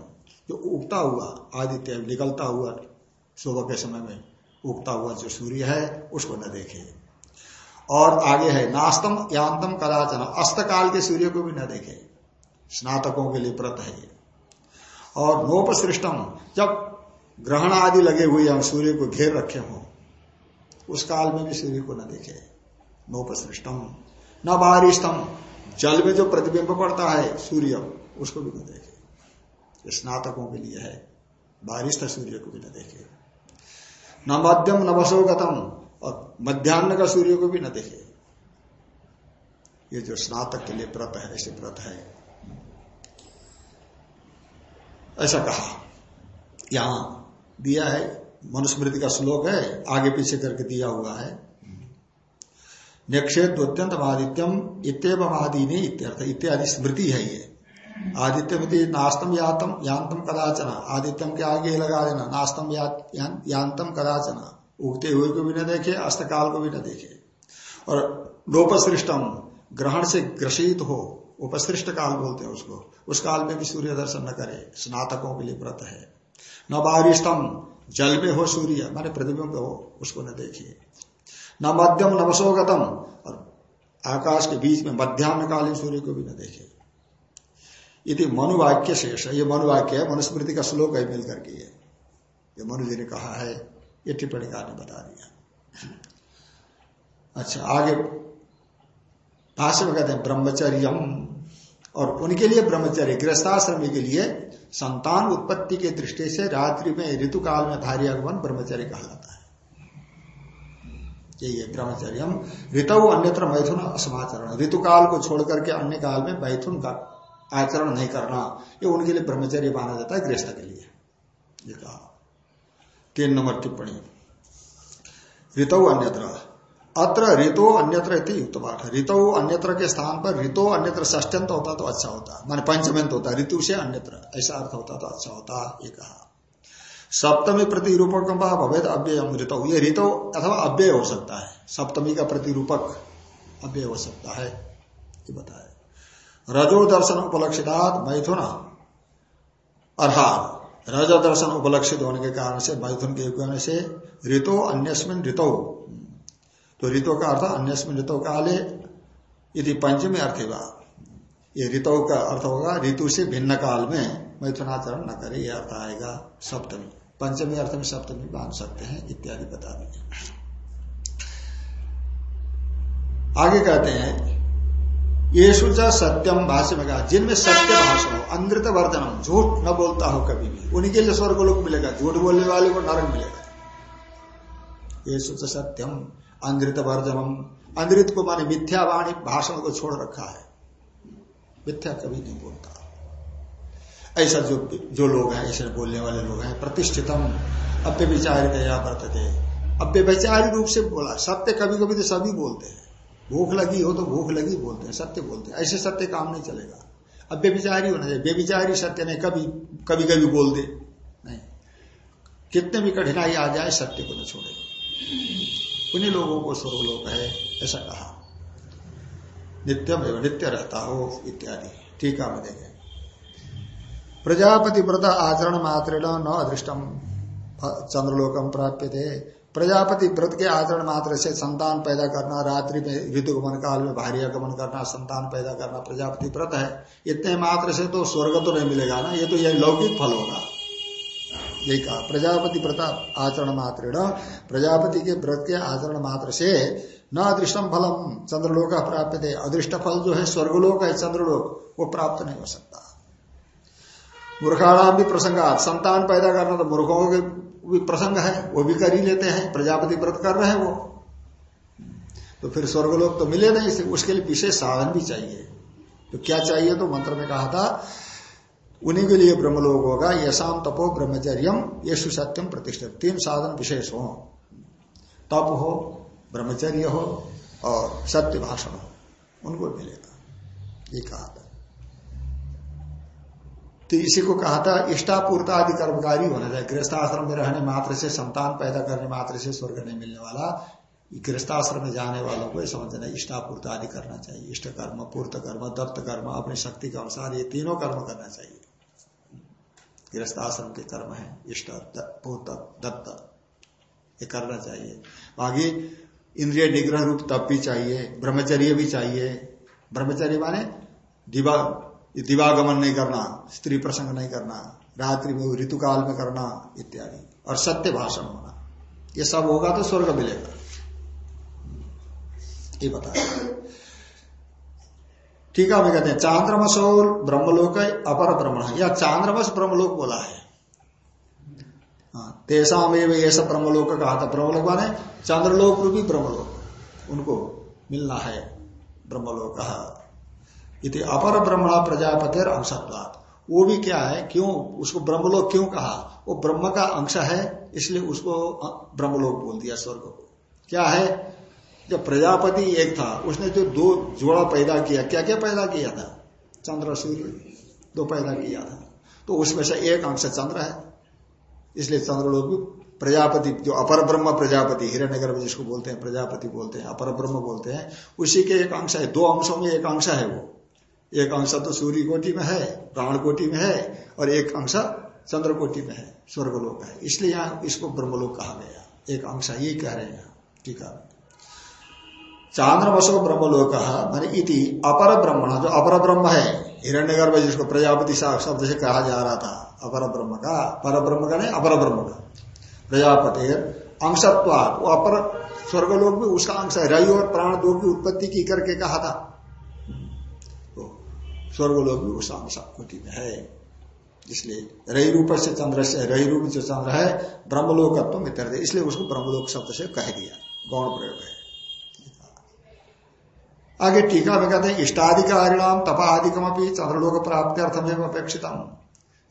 A: जो उगता हुआ, आदित्य निकलता हुआ सुबह के समय में उगता हुआ जो सूर्य है, उसको न देखे। और आगे है, नास्तम यांतम कदाचन। अस्तकाल के सूर्य को भी न देखे। स्नातकों के लिए व्रत है और नोपसृष्टम जब ग्रहण आदि लगे हुए हम सूर्य को घेर रखे हो, उस काल में भी सूर्य को न देखे। नोपसृष्टम न बारिशतम जल में जो प्रतिबिंब पड़ता है, सूर्य, उसको भी न देखे। स्नातकों के लिए है। बारिश था सूर्य को भी न देखे। न मध्यम न वसोगतम। और मध्यान्ह का सूर्य को भी न देखे। ये जो स्नातक के लिए व्रत है, ऐसे व्रत है। ऐसा कहा। यहाँ दिया है, मनुस्मृति का श्लोक है, आगे पीछे करके दिया हुआ है। निक्षेप द्वत्यंत आदित्यम इतम आदि इत्यर्थ, इत्यादि स्मृति है ये। आदित्यम नास्तम यातम यांतम कदाचना। आदित्यम के आगे लगा देना। नास्तम यांतम कदाचना। उगते हुए को भी न देखे, अस्तकाल को भी न देखे। और लोपसृष्टम ग्रहण से ग्रसित हो, उपसृष्ट काल बोलते हैं उसको। उस काल में भी सूर्य दर्शन न करे, स्नातकों के लिए व्रत है। न बारिशतम जल में हो सूर्य, माने प्रतिबिंब हो, उसको न देखिए। न मध्यम नवसोगतम और आकाश के बीच में मध्यान्ह कालीन सूर्य को भी न देखे। यदि मनुवाक्य शेष है ये मनुवाक्य है, मनुस्मृति का श्लोक है मिलकर के ये। मनु जी ने कहा है ये टिप्पणी कार ने बता दिया। अच्छा आगे भाष्य में कहते हैं, ब्रह्मचर्यम, और उनके लिए ब्रह्मचर्य, गृहस्थाश्रमी के लिए संतान उत्पत्ति के दृष्टि से रात्रि में ऋतु काल में भारी आगमन ब्रह्मचर्य कहलाता है। यही है ब्रह्मचर्य ऋतु अन्यत्र मैथुन असमाचरण। ऋतु काल को छोड़ करके अन्य काल में मैथुन का आचरण नहीं करना, ये उनके लिए ब्रह्मचर्य माना जाता है, गृहस्थ के लिए। ये कहा। तीन नंबर टिप्पणी। ऋतु अन्यत्र। अत्र ऋतो अन्यत्र युक्त पाठ। ऋतु अन्यत्र के स्थान पर ऋतो अन्यत्र ष्टंत होता तो अच्छा होता। मान पंचमंत होता। ऋतु से अन्यत्र। ऐसा अर्थ होता तो अच्छा होता, ये कहा। सप्तमी प्रतिरूपक भवेद अव्यय ऋतु। ये ऋतु अथवा अव्यय हो सकता है। सप्तमी का प्रतिरूपक अव्यय हो सकता है। ये बताए रजो दर्शन उपलक्षितात मैथुन अर्थात रज दर्शन उपलक्षित होने के कारण से मैथुन के होने से ऋतु अन्यस्मिन ऋतु। तो ऋतु का अर्थ अन्यस्मिन ऋतु काले यदि पंचमी अर्थ ये ऋतु का अर्थ होगा ऋतु से भिन्न काल में मैथुनाचरण न करे यह अर्थ आएगा सप्तमी। पंचमी अर्थ में सप्तमी मान सकते हैं, इत्यादि बता दिए आगे कहते हैं ये सुचा सत्यम भाष्य कहा, जिनमें सत्य भाषण हो अंग्रत वर्धनम, झूठ न बोलता हो कभी भी उन्हीं के लिए स्वर्ग लोग मिलेगा, झूठ बोलने वाले को नरक मिलेगा। ये सुच सत्यम अंग्रित वर्जनम अंग्रित को माने मिथ्यावाणी भाषण को छोड़ रखा है। मिथ्या कभी नहीं बोलता। ऐसा जो जो लोग हैं, ऐसे बोलने वाले लोग हैं, प्रतिष्ठितम अव्य विचारित या वर्तते। अव्यविचारी रूप से बोला, सत्य कभी कभी तो सभी बोलते हैं। भूख लगी हो तो भूख लगी बोलते हैं, सत्य बोलते हैं। ऐसे सत्य काम नहीं चलेगा। अब बेविचारी होना चाहिए। बेविचारी सत्य नहीं, कभी कभी कभी बोल दे। नहीं। कितने भी कठिनाई आ जाए, सत्य को न छोड़े। उन्हीं लोगों को स्वर्गलोक है, ऐसा कहा। नित्यम एवं नित्य रहता हो, इत्यादि। टीका में देखें। प्रजापति व्रत आचरण मात्र न अदृष्टम चंद्रलोकम प्राप्य थे प्रजापति व्रत के आचरण मात्र से संतान पैदा करना, रात्रि में ऋतु गमन काल में भारी गमन करना, संतान पैदा करना प्रजापति व्रत है। इतने मात्र से तो स्वर्ग तो नहीं मिलेगा ना, ये तो यही लौकिक फल होगा। यही कहा, प्रजापति व्रत आचरण मात्र प्रजापति के व्रत के आचरण मात्र से न अदृष्टम फलम, चंद्रलोक प्राप्त थे अदृष्ट फल जो है स्वर्गलोक है, चंद्रलोक, वो प्राप्त नहीं हो सकता। मूर्खाणाम भी प्रसंग संतान पैदा करना तो मूर्खों के भी प्रसंग है, वो भी कर ही लेते हैं, प्रजापति व्रत कर रहे हैं वो। तो फिर स्वर्गलोक तो मिले नहीं उसके लिए विशेष साधन भी चाहिए। तो क्या चाहिए? तो मंत्र में कहा था, उन्हीं के लिए ब्रह्मलोक होगा, यशाम तपो ब्रह्मचर्यम यशु सत्यम प्रतिष्ठित। तीन साधन विशेष हो। तप हो, ब्रह्मचर्य हो, और सत्य भाषण हो। उनको मिलेगा। ये कहा था। तो इसी को कहा था इष्टापूर्ता आदि कर्मकारी होना चाहिए गृहस्थाश्रम में रहने मात्र से, संतान पैदा करने मात्र से स्वर्ग नहीं मिलने वाला। गृहस्थाश्रम में जाने वालों को समझना इष्टापूर्त आदि करना चाहिए। इष्ट कर्म, पूर्त कर्म, दत्त कर्म, अपनी शक्ति के अनुसार ये तीनों कर्म करना चाहिए। गृहस्थाश्रम के कर्म है, इष्ट पूर्त, दत्त। ये करना चाहिए। बाकी इंद्रिय निग्रह रूप तप भी चाहिए, ब्रह्मचर्य भी चाहिए। ब्रह्मचर्य माने दिवा दिवागमन नहीं करना स्त्री प्रसंग नहीं करना रात्रि में ऋतुकाल में करना इत्यादि। और सत्य भाषण होना। ये सब होगा तो स्वर्ग मिलेगा। ये बताया ठीक है कहते हैं चांद्रमसो ब्रह्मलोक अपर ब्रह्म या चांद्रमस ब्रह्मलोक बोला है। हाँ, तेसाम एवं ये सब ब्रह्मलोक कहा था ब्रह्मलोक माने चंद्रलोक रूपी ब्रह्मलोक। उनको मिलना है ब्रह्मलोक। इति अपर ब्रह्मणा प्रजापति अंशत्वाद वो भी क्या है? क्यों? उसको ब्रह्मलोक क्यों कहा? वो ब्रह्म का अंश है, इसलिए उसको ब्रह्मलोक बोल दिया स्वर्ग को। क्या है? जब प्रजापति एक था, उसने जो दो जोड़ा पैदा किया क्या क्या पैदा किया था? चंद्र, सूर्य, दो पैदा किया था। तो उसमें से एक अंश चंद्र है। इसलिए चंद्रलोक भी प्रजापति, जो अपर ब्रह्म प्रजापति हिरण्य जिसको बोलते हैं, प्रजापति बोलते हैं, अपर ब्रह्म बोलते हैं, उसी के एक अंश है। दो अंशों में एक अंश है वो। एक अंश तो सूर्य कोटि में है, प्राण कोटि में है, और एक अंश चंद्र कोटि में है, स्वर्गलोक है। इसलिए यहाँ इसको ब्रह्मलोक कहा गया। एक अंश ये कह रहे हैं। ठीक है। चांद्रमसो ब्रह्मलोक, मान इति अपर ब्रह्म जो अपर ब्रह्म है हिरण्य जिसको प्रजापति शब्द से कहा जा रहा था, अपर ब्रह्म का, पर ब्रह्म का नहीं, अपर ब्रह्म का। प्रजापति अंशत्वा अपर स्वर्गलोक भी उसका अंश है। रई और प्राण दो की उत्पत्ति की करके कहा था। स्वर्गलोक भी उस कोटि में है। इसलिए रही रूप से चंद्र से रही रूप जो चंद्र है, ब्रह्मलोकत्व मित्र इसलिए उसको ब्रह्मलोक शब्द से कह दिया। गौण प्रयोग है। आगे टीका में कहते हैं इष्टाधिकारिणाम तपाधिकम अपनी चंद्रलोक प्राप्ति अर्थमेव अपेक्षित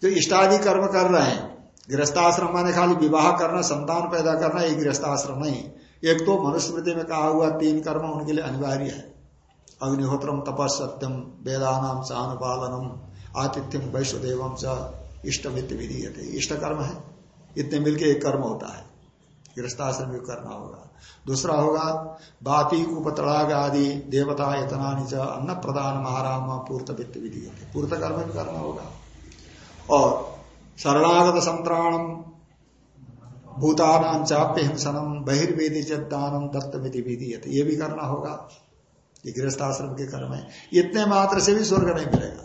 A: जो इष्टादि कर्म कर रहे हैं, गृहस्थाश्रम माने खाली विवाह करना, संतान पैदा करना, एक गृहस्थाश्रम नहीं। एक तो मनुस्मृति में कहा हुआ तीन कर्म उनके लिए अनिवार्य है। अग्निहोत्रम तपस्त्यम वेदानाम चानुपालनम आतिथ्यम वैश्वदेवम च इष्टमित विधि इष्ट कर्म है। इतने मिलके एक कर्म होता है। गृहस्थाश्रम भी करना होगा। दूसरा होगा बापी उपतड़ाग आदि, देवता यतना च अन्न प्रदान महाराम पूर्त वित्त विधि पूर्त कर्म भी करना होगा। और शरणागत संत्राणम भूतान चाप्य हिंसनम बहिर्वेदी दानम दत्त विधि विधि ये भी करना होगा। ये गृहस्थाश्रम के कर्म है। इतने मात्र से भी स्वर्ग नहीं मिलेगा।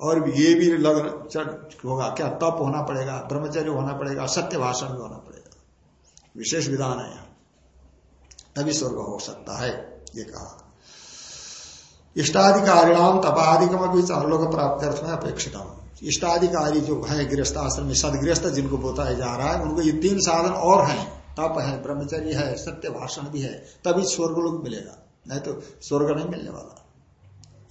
A: और ये भी लगन होगा क्या? तप होना पड़ेगा, ब्रह्मचर्य होना पड़ेगा, सत्य भाषण भी होना पड़ेगा। विशेष विधान है तभी स्वर्ग हो सकता है, ये कहा। इष्टाधिकारिणाम तपाधिकम अभी चारों प्राप्त अर्थ में अपेक्षित इष्टाधिकारी जो है गृहस्थ आश्रम में, सदगृहस्थ जिनको बताया जा रहा है, उनको ये तीन साधन और हैं। तप है, ब्रह्मचर्य है, सत्य भाषण भी है, तभी स्वर्ग लोग मिलेगा। नहीं तो स्वर्ग नहीं मिलने वाला।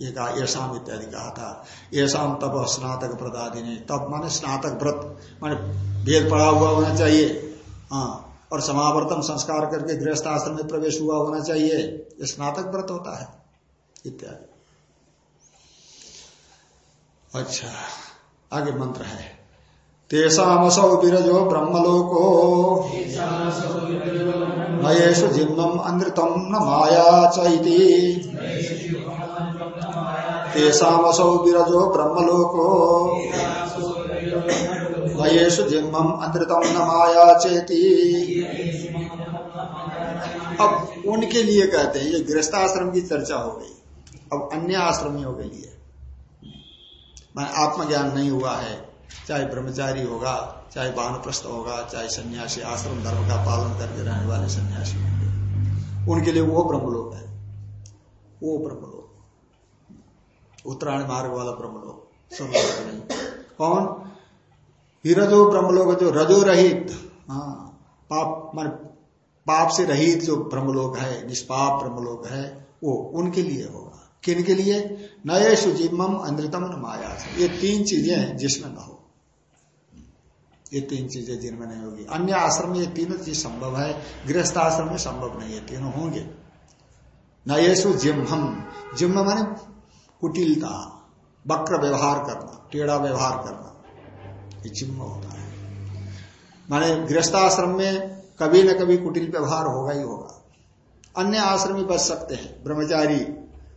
A: ये कहा येषाम इत्यादि कहा था। येषाम तप स्नातक व्रत आदि नहीं तप माने स्नातक व्रत, माने भेद पड़ा हुआ होना चाहिए। हाँ और समावर्तन संस्कार करके गृहस्थ आश्रम में प्रवेश हुआ होना चाहिए। ये स्नातक व्रत होता है, इत्यादि। अच्छा आगे मंत्र है। तेषामसौ विरजो ब्रह्मलोको। नयेषु जिन्नम अनृतम न माया चैति तेषामसौ विरजो ब्रह्मलोको। नयेषु जिम्मम अनृतम न माया चेती। अब उनके लिए कहते हैं, ये गृहस्थाश्रम की चर्चा हो गई। अब अन्य आश्रमियों के लिए मैं आत्मज्ञान नहीं हुआ है। चाहे ब्रह्मचारी होगा, चाहे बानप्रस्थ होगा, चाहे सन्यासी, आश्रम धर्म का पालन करके रहने वाले सन्यासी होंगे। उनके लिए वो ब्रह्मलोक है। वो ब्रह्मलोक। उत्तरायण मार्ग वाला ब्रह्मलोक। सब नहीं कौन? विरजो ब्रह्मलोक जो रजो रहित। हाँ पाप, मान पाप से रहित जो ब्रह्मलोक है, निष्पाप ब्रह्मलोक है, वो उनके लिए होगा। किन के लिए? नए सुजिमम अमृतम न माया ये तीन चीज़ें जिसमें न हो। ये तीन चीज़ें जिनमें नहीं होगी। अन्य आश्रम में ये तीनों चीज़ संभव है, गृहस्थ आश्रम में संभव नहीं है, तीनों होंगे। नयेशु जिम्हम जिम्म माने कुटिलता, वक्र व्यवहार करना, टेढ़ा व्यवहार करना। ये जिम्म होता है। माने गृहस्थाश्रम में कभी न कभी कुटिल व्यवहार होगा ही होगा। अन्य आश्रम में बच सकते हैं। ब्रह्मचारी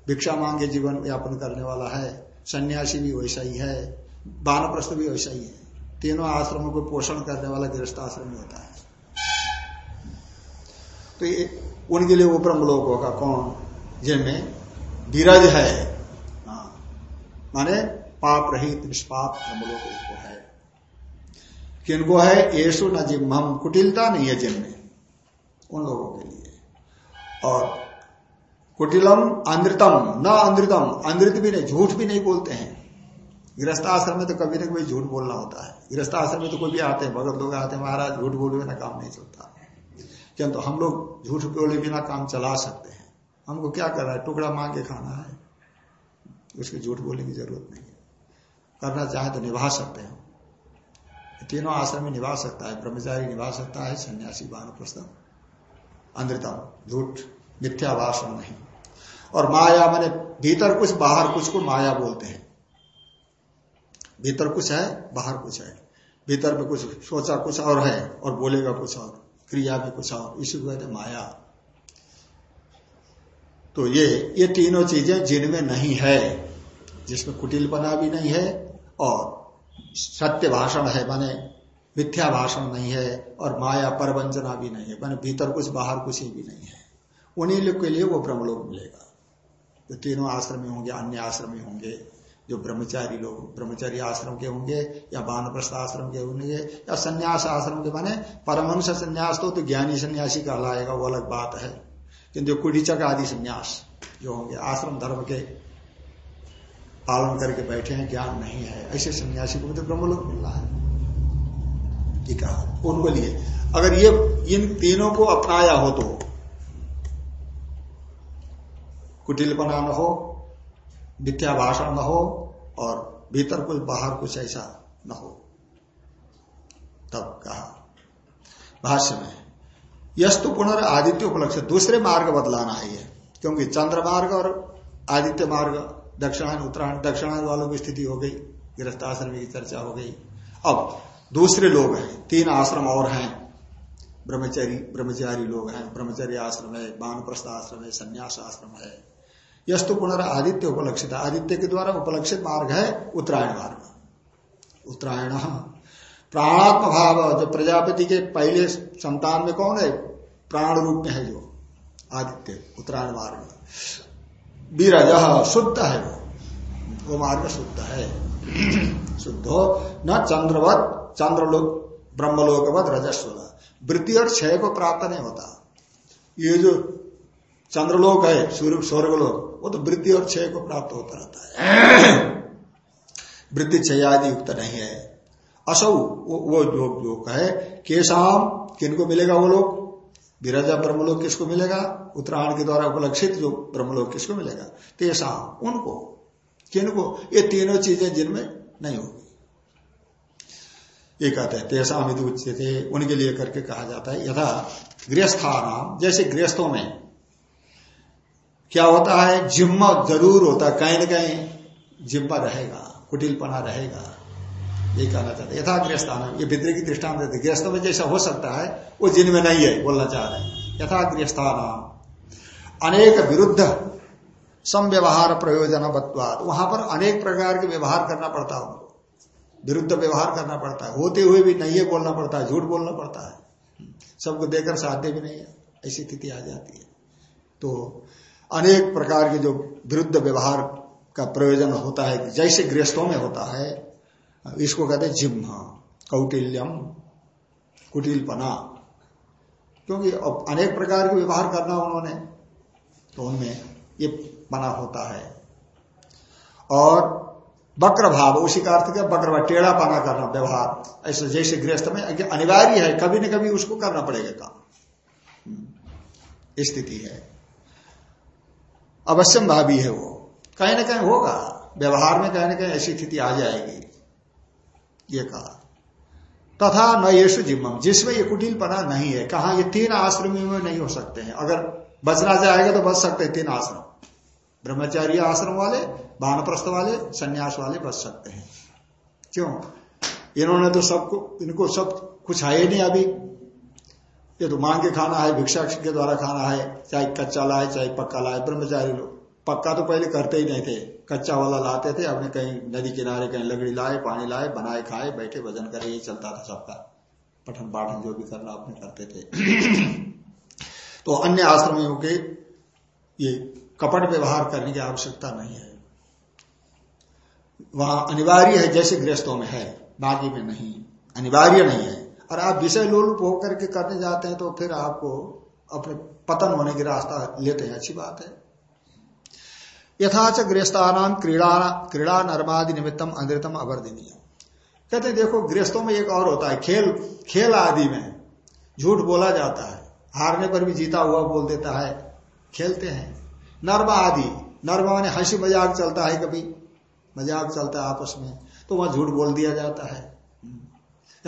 A: भिक्षा मांगे, जीवन यापन करने वाला है। सन्यासी भी वैसा ही है। बानप्रस्थ भी वैसा ही है। तीनों आश्रमों को पोषण करने वाला गृहस्थ आश्रम होता है। तो ये उनके लिए वो ब्रह्मलोक होगा कौन? जिनमें धीरज है। हाँ। माने पाप रहित, निष्पाप ब्रह्मलोक उनको है। किनको है? येसु न जिम्हम कुटिलता नहीं है जिनमें, उन लोगों के लिए। और कुटिलम, अंधतम, न अंधतम अनृत भी नहीं, झूठ भी नहीं बोलते हैं। गृहस्थाश्रम में तो कभी ना कभी झूठ बोलना होता है। गृहस्थाश्रम में तो कोई भी आते हैं, भगत लोग आते हैं, महाराज झूठ बोले बिना काम नहीं चलता। किंतु हम लोग झूठ बोले बिना काम चला सकते हैं। हमको क्या कर रहा है? टुकड़ा मांग के खाना है। उसकी झूठ बोलने की ज़रूरत नहीं है। करना चाहे तो निभा सकते हैं। तीनों आश्रम में निभा सकता है। ब्रह्मचारी निभा सकता है, सन्यासी बान प्रस्ताव। अनृतम झूठ, मिथ्या भाषण नहीं। और माया मैंने भीतर कुछ, बाहर कुछ को माया बोलते हैं। भीतर कुछ है, बाहर कुछ है। भीतर में कुछ सोचा कुछ और है और बोलेगा कुछ और, क्रिया में कुछ और। इसी को कहते माया। तो ये ये तीनों चीज़ें जिनमें नहीं है, जिसमें कुटिलपना भी नहीं है और सत्य भाषण है, माने मिथ्या भाषण नहीं है और माया परवंजना भी नहीं है, माने भीतर कुछ, बाहर कुछ ही भी नहीं है। उन्हीं लोग के लिए वो ब्रह्मलोक मिलेगा। जो तीनों आश्रम होंगे, अन्य आश्रम होंगे। जो ब्रह्मचारी लोग ब्रह्मचारी आश्रम के होंगे या बानप्रस्थ आश्रम के होंगे या संन्यास आश्रम के माने परमंश संन्यास तो, तो ज्ञानी सन्यासी कहलाएगा वो अलग बात है। किंतु कुटीचक आदि संन्यास जो होंगे आश्रम धर्म के पालन करके बैठे हैं ज्ञान नहीं है। ऐसे सन्यासी को तो ब्रह्मलोक मिल रहा है। ठीक है उनको लिए। अगर ये इन तीनों को अपनाया हो तो कुटिलपना न हो मिथ्या भाषण न हो और भीतर कुछ, बाहर कुछ ऐसा न हो। तब कहा, भाष्य में, यस्तु पुनर् आदित्य उपलक्ष्य, दूसरे मार्ग बदलाना है क्योंकि चंद्र मार्ग और आदित्य मार्ग, दक्षिणायन, उत्तरायण, दक्षिणायन वालों की स्थिति हो गई गृहस्थ आश्रम की चर्चा हो गई। अब, दूसरे लोग हैं, तीन आश्रम और हैं, ब्रह्मचारी ब्रह्मचारी लोग हैं ब्रह्मचारी आश्रम है, बानप्रस्थ आश्रम है संन्यास आश्रम है यस्तु पुनर् आदित्य उपलक्षित। आदित्य के द्वारा उपलक्षित मार्ग है उत्तरायण मार्ग। उत्तरायण। प्राणात्म भाव जो प्रजापति के पहले संतान में कौन है? प्राण रूप में है जो, आदित्य, उत्तरायण मार्ग। बीरज, शुद्ध है वो। वो मार्ग शुद्ध है। शुद्ध हो न चंद्रवत, चंद्रलोक, ब्रह्मलोकवत, रजस्व। वृत्ति और क्षय को प्राप्त नहीं होता। ये जो चंद्रलोक है, सूर्य, स्वर्गलोक वो तो वृद्धि और क्षय को प्राप्त होता रहता है। वृद्धि क्षय आदि युक्त नहीं है। असौ, वो जो लोग है केशाम किनको मिलेगा वो लोग? विराजा ब्रह्मलोक किसको मिलेगा? उत्तरायण के द्वारा उपलक्षित जो ब्रह्मलोक किसको मिलेगा? तेसाम, उनको। किनको? ये तीनों चीज़ें जिनमें नहीं होगी। ये कहते हैं, तेसाम यदि उच्चते उनके लिए करके कहा जाता है, यथा गृहस्थान जैसे गृहस्थों में क्या होता है? जिम्मा ज़रूर होता है, कहीं ना कहीं जिम्मा रहेगा, कुटिलपना रहेगा। ये कहना चाहते यथा गृहस्थान ये विद्र की दृष्टान देते गृहस्थ में जैसा हो सकता है, वो जिनमें नहीं है, बोलना चाह रहे हैं। यथा अनेक विरुद्ध सम व्यवहार प्रयोजन वहाँ पर अनेक प्रकार के व्यवहार करना पड़ता है विरुद्ध व्यवहार करना पड़ता है। होते हुए भी नहीं है, बोलना पड़ता है, झूठ बोलना पड़ता है। सबको देकर साध्य भी नहीं है, ऐसी स्थिति आ जाती है। तो अनेक प्रकार के जो विरुद्ध व्यवहार का प्रयोजन होता है, जैसे गृहस्थों में होता है, इसको कहते हैं जिम्ह, कौटिल्यम, कुटिलपना। क्योंकि अनेक प्रकार के व्यवहार करना उन्होंने तो उनमें ये बना होता है। और वक्र भाव उसी का अर्थ क्या? वक्र भाव टेढ़ा पाना करना, व्यवहार। ऐसे जैसे गृहस्थ में अनिवार्य है, कभी न कभी उसको करना पड़ेगा काम। स्थिति है। अवश्यम भावी है वो। कहीं ना कहीं होगा। व्यवहार में कहीं ना कहीं ऐसी स्थिति आ जाएगी। ये कहा। तथा न येषु जिम्मम। जिसमें ये कुटिल पना नहीं है। कहा ये तीन आश्रम में नहीं हो सकते हैं। अगर बचना चाहेगा तो बच सकते हैं तीन आश्रम। ब्रह्मचार्य आश्रम वाले, बानप्रस्थ वाले, संन्यास वाले बच सकते हैं। क्यों? इन्होंने तो सबको इनको सब कुछ है नहीं अभी। ये तो मांग के खाना है, भिक्षा के द्वारा खाना है, चाहे कच्चा लाए, चाहे पक्का लाए, ब्रह्मचारी लोग। पक्का तो पहले करते ही नहीं थे। कच्चा वाला लाते थे, अपने कहीं नदी किनारे कहीं लकड़ी लाए, पानी लाए, बनाए, खाए, बैठे वज़न करे, ये चलता था सबका। पठन पाठन जो भी करना अपने करते थे। तो अन्य आश्रमियों के ये कपट व्यवहार करने की आवश्यकता नहीं है। वहाँ अनिवार्य है, जैसे गृहस्थों में है, बाकी में नहीं। अनिवार्य नहीं है। और आप विषय लोलुप होकर के करने जाते हैं तो फिर आपको अपने पतन होने की रास्ता लेते हैं। अच्छी बात है। यथाच गृहस्थान क्रीड़ा क्रीड़ा नर्मादि निमित्तम अनृतम अवर्धनीय कहते हैं, देखो, गृहस्थों में एक और होता है, खेल खेल आदि में झूठ बोला जाता है। हारने पर भी जीता हुआ बोल देता है। खेलते हैं। नर्मा आदि, नर्मा माने हँसी मज़ाक चलता है कभी। मज़ाक चलता है आपस में तो वहाँ झूठ बोल दिया जाता है।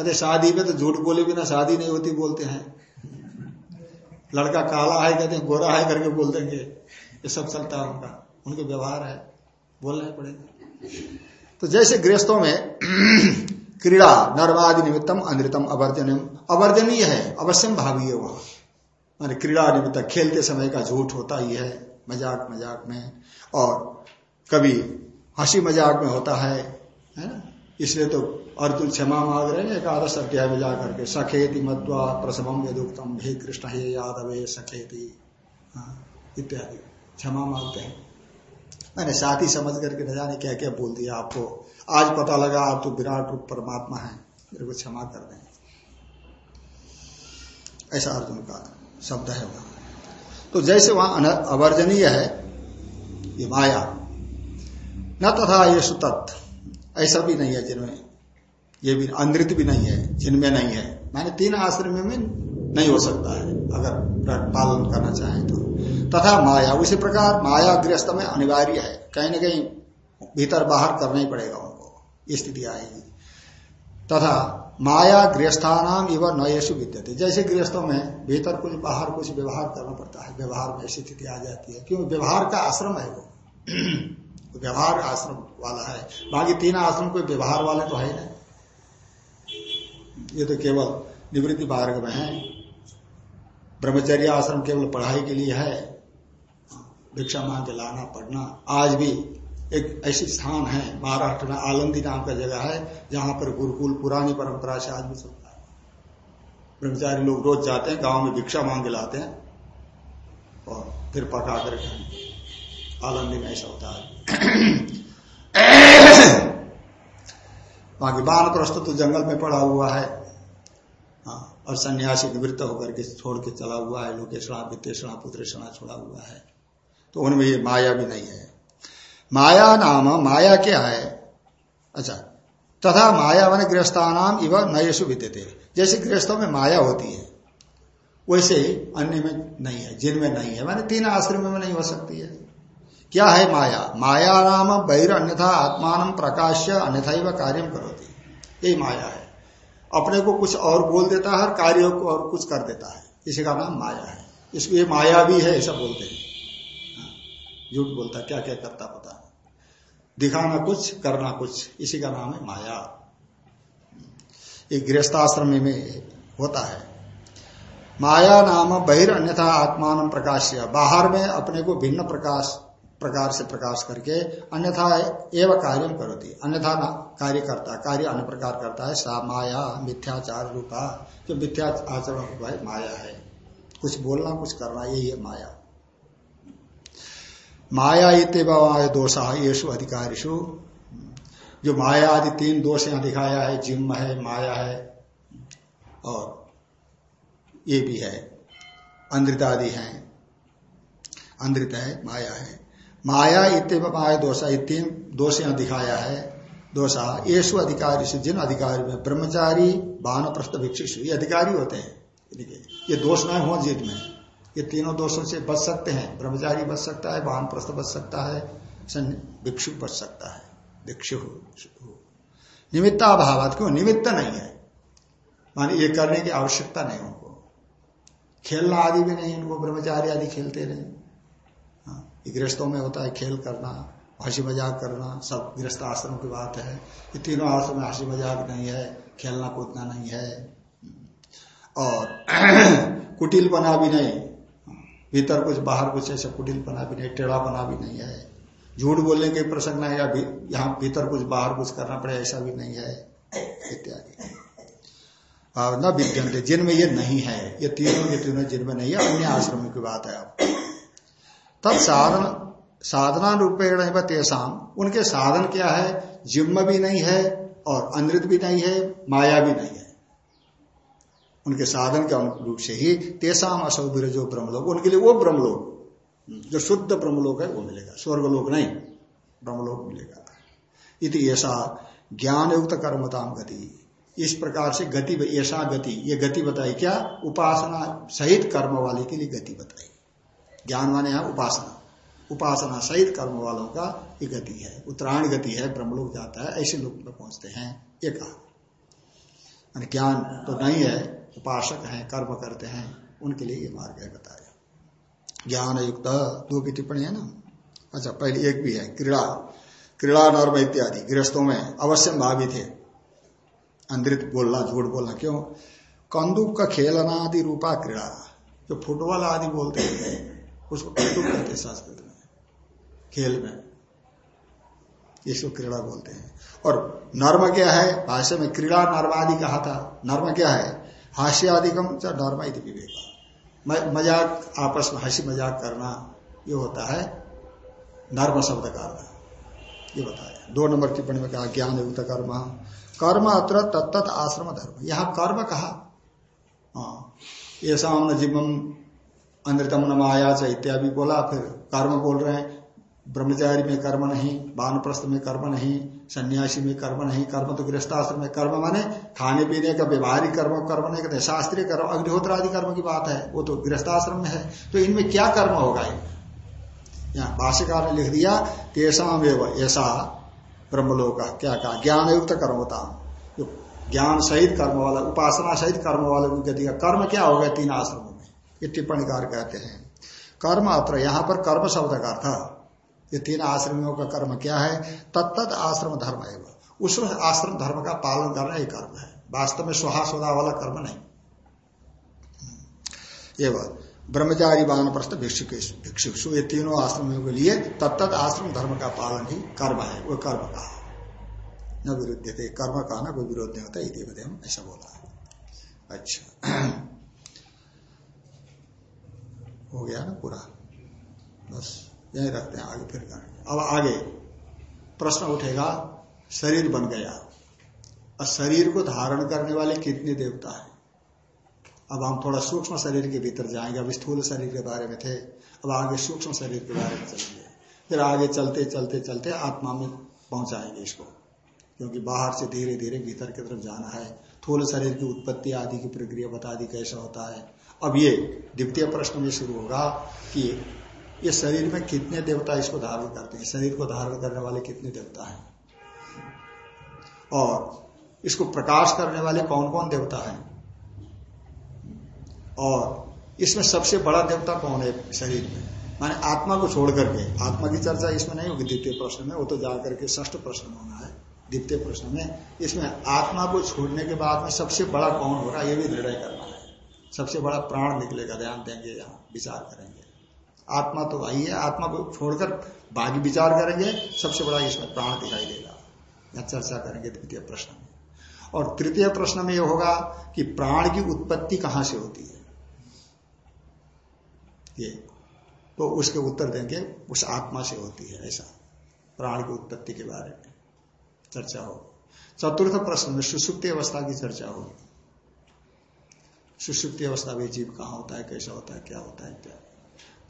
A: कहते शादी में तो झूठ बोले बिना शादी नहीं होती बोलते हैं। लड़का काला है कहते हैं गोरा है करके बोल देंगे। ये सब चलता है उनका। उनके व्यवहार है। बोलना ही पड़ेगा। तो जैसे गृहस्थों में क्रीड़ा नर्मादि निमित्तम अनृतम अवर्जन अवर्जनीय है अवश्यम भावी है वहाँ। मान क्रीड़ा निमित्त खेलते समय का झूठ होता ही है मज़ाक मज़ाक में। और कभी हँसी मज़ाक में होता है, है इसलिए तो अर्जुन क्षमा मांग रहे हैं एकादश अध्याय में जाकर के सखेति मत्वा प्रसवम यदुक्तम हे कृष्ण हे यादव सखेति। हाँ, इत्यादि। क्षमा मांगते हैं। मैंने साथी समझ करके न जाने क्या क्या बोल दिया आपको। आज पता लगा आप तो विराट रूप परमात्मा है। मेरे को क्षमा कर दें। ऐसा अर्जुन का शब्द है वहाँ। तो जैसे वहाँ अवर्जनीय है ये माया। न तथा ये सुतत्व ऐसा भी नहीं है जिनमें ये भी, अनृत भी नहीं है, जिनमें नहीं है। मैंने तीन आश्रम में नहीं हो सकता है, अगर पालन करना चाहे तो। तथा माया, उसी प्रकार माया गृहस्थ में अनिवार्य है। कहीं ना कहीं भीतर बाहर करना ही पड़ेगा उनको स्थिति आएगी। तथा माया गृहस्थानाम इवन नयसु विद्यते। जैसे गृहस्थों में भीतर कुछ, बाहर कुछ व्यवहार करना पड़ता है, व्यवहार में ऐसी स्थिति आ जाती है। क्योंकि व्यवहार का आश्रम है वो। व्यवहार आश्रम वाला है। बाकी तीन आश्रम कोई व्यवहार वाले तो है नहीं। ये तो केवल निवृत्ति मार्ग में है। ब्रह्मचर्य आश्रम केवल पढ़ाई के लिए है। भिक्षा मांग के लाना, पढ़ना, आज भी एक ऐसी स्थान है, महाराष्ट्र में आलंदी नाम का जगह है, जहाँ पर गुरुकुल, पुरानी परंपरा से आज भी चलता है। ब्रह्मचारी लोग रोज जाते हैं, गाँव में भिक्षा मांग लाते हैं और फिर पका कर आलंदी में ऐसा होता है। बाकी बान प्रस्त तो जंगल में पड़ा हुआ है। हाँ और सन्यासी निवृत्त होकर के छोड़ के चला हुआ है लोकेशणा वित्तेषणा पुत्रेषणा छोड़ा हुआ है। तो उनमें ये माया भी नहीं है। माया नाम, माया क्या है? अच्छा तथा माया वन गृहस्थानाम इव नयेशु विद्यते। जैसे गृहस्थों में माया होती है, वैसे अन्य में नहीं है, जिनमें नहीं है। माने तीन आश्रम में नहीं हो सकती है। क्या है माया? माया नाम बहिर अन्यथा आत्मान प्रकाश्य अन्यथा कार्य करोती। यही माया है। अपने को कुछ और बोल देता है और कार्य को और कुछ कर देता है। इसी का नाम माया है। इसलिए माया भी है ऐसा बोलते हैं। हाँ, झूठ बोलता क्या क्या करता पता दिखाना कुछ करना कुछ इसी का नाम है माया। ये गृहस्थाश्रम में होता है। माया नाम बहिर अन्यथा आत्मान प्रकाश बाहर में अपने को भिन्न प्रकाश प्रकार से प्रकाश करके अन्यथा एवं कार्य करती। अन्यथा कार्य करता कार्य अन्य प्रकार करता है, सा माया, मिथ्याचार रूपा, जो मिथ्या आचरण रूपा है, माया है। कुछ बोलना, कुछ करना, यही है माया। माया इतवाय दोष, येषु अधिकारीशु जो माया आदि तीन दोष यहाँ दिखाया है जिम्म है, माया है, और ये भी है। अंधित आदि है। अंधित है, माया है। माया इतने माया दोष तीन दोष यहाँ दिखाया है। दोषा, येषु अधिकारी से जिन अधिकारी में ब्रह्मचारी बान प्रस्थ भिक्षु ये अधिकारी होते हैं। ये दोष ना हो जिन में। ये तीनों दोषों से बच सकते हैं। ब्रह्मचारी बच सकता है वाहन प्रस्थ बच सकता है भिक्षु बच सकता है। भिक्षु निमित्ताभाव क्यों? निमित्त नहीं है। माने ये करने की आवश्यकता नहीं उनको। खेलना आदि भी नहीं इनको ब्रह्मचारी आदि खेलते रहे। गृहस्थों में होता है खेल करना, हँसी मज़ाक करना, सब गृहस्थ आश्रम की बात है। ये तीनों आश्रम में हँसी मज़ाक नहीं है, खेलना कूदना नहीं है। और कुटिल बना भी नहीं, भीतर कुछ, बाहर कुछ ऐसा कुटिल बना भी नहीं, टेढ़ा बना भी नहीं है। झूठ बोलने के प्रसंग नहीं या यहाँ भीतर कुछ, बाहर कुछ करना पड़े, ऐसा भी नहीं है। इत्यादि। न विद्यंत जिनमें ये नहीं है, ये तीनों के तीनों जिनमें नहीं है अन्य आश्रम की बात है अब। तब साधन रूपेण तेसाम। उनके साधन क्या है? जिम्म भी नहीं है और अनृत भी नहीं है, माया भी नहीं है। उनके साधन के अनुरूप से ही तेसाम असौर जो ब्रह्मलोक, उनके लिए वो ब्रह्मलोक। जो शुद्ध ब्रह्मलोक है, वो मिलेगा। स्वर्गलोक नहीं, ब्रह्मलोक मिलेगा। इति ऐसा ज्ञान युक्त कर्मताम गति। इस प्रकार से गति, ऐसा गति, ये गति बताई क्या? उपासना सहित कर्म वाले के लिए गति बताई। ज्ञान माने यहाँ उपासना। उपासना सहित कर्म वालों का ये गति है। उत्तरायण गति है, ब्रह्मलोक जाता है, ऐसे लोग पहुँचते हैं, ये कहा। ज्ञान तो नहीं है, उपासक है, कर्म करते हैं, उनके लिए ये मार्ग है बताया। ज्ञान युक्त दो की टिप्पणी है ना? अच्छा पहले एक भी है, क्रीड़ा। क्रीड़ा, नर्म इत्यादि, गृहस्थों में अवश्य भावी थे अंधित बोलना, झूठ बोलना, क्यों? कंदुक का खेलनादि रूपा क्रीड़ा। जो फुटबॉल आदि बोलते हैं उसको कंदुक कहते संस्कृत में खेल में। इसको क्रीड़ा बोलते हैं। और नर्म क्या है? भाष्य में क्रीड़ा नर्म आदि कहा था। नर्म क्या है? हास्य आदिकम चाहे नर्म इति विवेक। मज़ाक आपस में हँसी मज़ाक करना, ये होता है नर्म शब्द का ये बताया। दो नंबर टिप्पणी में कहा, ज्ञान युक्त कर्म। कर्म अत्र तत्त आश्रम धर्म। यहाँ कर्म कहा? हाँ। ये सामने जीवम अनृतम न माया च इत्यादि बोला, फिर कर्म बोल रहे हैं। ब्रह्मचारी में कर्म नहीं, बानप्रस्थ में कर्म नहीं, सन्यासी में कर्म नहीं, कर्म तो गृहस्थाश्रम में कर्म माने खाने पीने का व्यवहारिक कर्म कर्म नहीं कहते, शास्त्रीय कर्म अग्निहोत्र आदि कर्म की बात है, वो तो गृहस्थाश्रम में है। तो इनमें क्या कर्म होगा यहाँ भाष्यकार ने लिख दिया, तेसाम ऐसा ब्रह्मलोक क्या कहा? ज्ञान युक्त कर्म होता ज्ञान सहित कर्म वाला, उपासना सहित कर्म वाले की गति का कर्म क्या होगा तीन आश्रमों ये टिप्पणीकार कहते हैं। कर्म अत्र, यहाँ पर कर्म शब्द का अर्थ। ये तीन आश्रमियों का कर्म क्या है? तत्त आश्रम धर्म है उस आश्रम धर्म का पालन करना ही कर्म है। वास्तव में सुहा वाला कर्म नहीं। एवं ब्रह्मचारी प्रस्थ भिक्षु ये तीनों आश्रमियों के लिए तत्त आश्रम धर्म का पालन ही कर्म है। वो कर्म का न विरुद्ध थे कर्म का ना कोई विरोध नहीं होता ऐसा बोला अच्छा। हो गया ना पूरा? बस, यही रखते हैं, आगे फिर करेंगे अब आगे, प्रश्न उठेगा, शरीर बन गया। और शरीर को धारण करने वाले कितने देवता है? अब हम थोड़ा सूक्ष्म शरीर के भीतर जाएँगे, अब स्थूल शरीर के बारे में थे, अब आगे सूक्ष्म शरीर के बारे में चलेंगे। फिर आगे चलते चलते चलते आत्मा में पहुंचाएँगे इसको, क्योंकि बाहर से धीरे धीरे भीतर की तरफ़ जाना है। थूल शरीर की उत्पत्ति आदि की प्रक्रिया बता दी कैसा होता है। अब ये द्वितीय प्रश्न में शुरू होगा कि ये शरीर में कितने देवता इसको धारण करते हैं? शरीर को धारण करने वाले कितने देवता हैं? और इसको प्रकाश करने वाले कौन कौन देवता हैं? और इसमें सबसे बड़ा देवता कौन है शरीर में? माने आत्मा को छोड़ करके, आत्मा की चर्चा इसमें नहीं होगी, द्वितीय प्रश्न में, वो तो जाकर के ष्ठ प्रश्न होना है। द्वितीय प्रश्न में, इसमें आत्मा को छोड़ने के बाद में सबसे बड़ा कौन होगा, ये भी निर्णय करना है। सबसे बड़ा प्राण निकलेगा, ध्यान देंगे, यहाँ विचार करेंगे। आत्मा तो आई है, आत्मा को छोड़कर बाकी विचार करेंगे, सबसे बड़ा इसमें प्राण दिखाई देगा। यह चर्चा करेंगे द्वितीय प्रश्न में। और तृतीय प्रश्न में यह होगा कि प्राण की उत्पत्ति कहाँ से होती है? ये तो उसके उत्तर देंगे, उस आत्मा से होती है, ऐसा। प्राण की उत्पत्ति के बारे में। चर्चा होगी। चतुर्थ प्रश्न में सुसुप्ति अवस्था की चर्चा होगी। सुसुप्ति अवस्था में जीव कहाँ होता है, कैसा होता है, क्या होता है, क्या?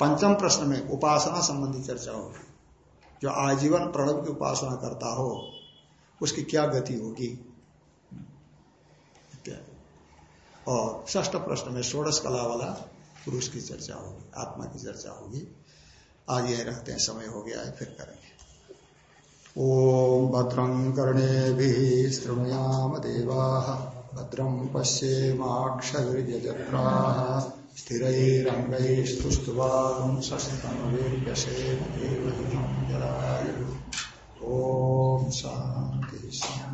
A: पंचम प्रश्न में उपासना संबंधी चर्चा होगी। जो आजीवन प्रणव की उपासना करता हो, उसकी क्या गति होगी? और ष्ठ प्रश्न में षोड़श कला वाला पुरुष की चर्चा होगी, आत्मा की चर्चा होगी। आगे रखते हैं, समय हो गया है, फिर करेंगे। ॐ भद्रम् कर्णेभिः शृणुयाम देवाः भद्रम् पश्येमाक्षभिर्यजत्राः स्थिरैरङ्गैस्तुस्तुवांसस्तमवेर्यसेन देवहिमम् शांति ॐ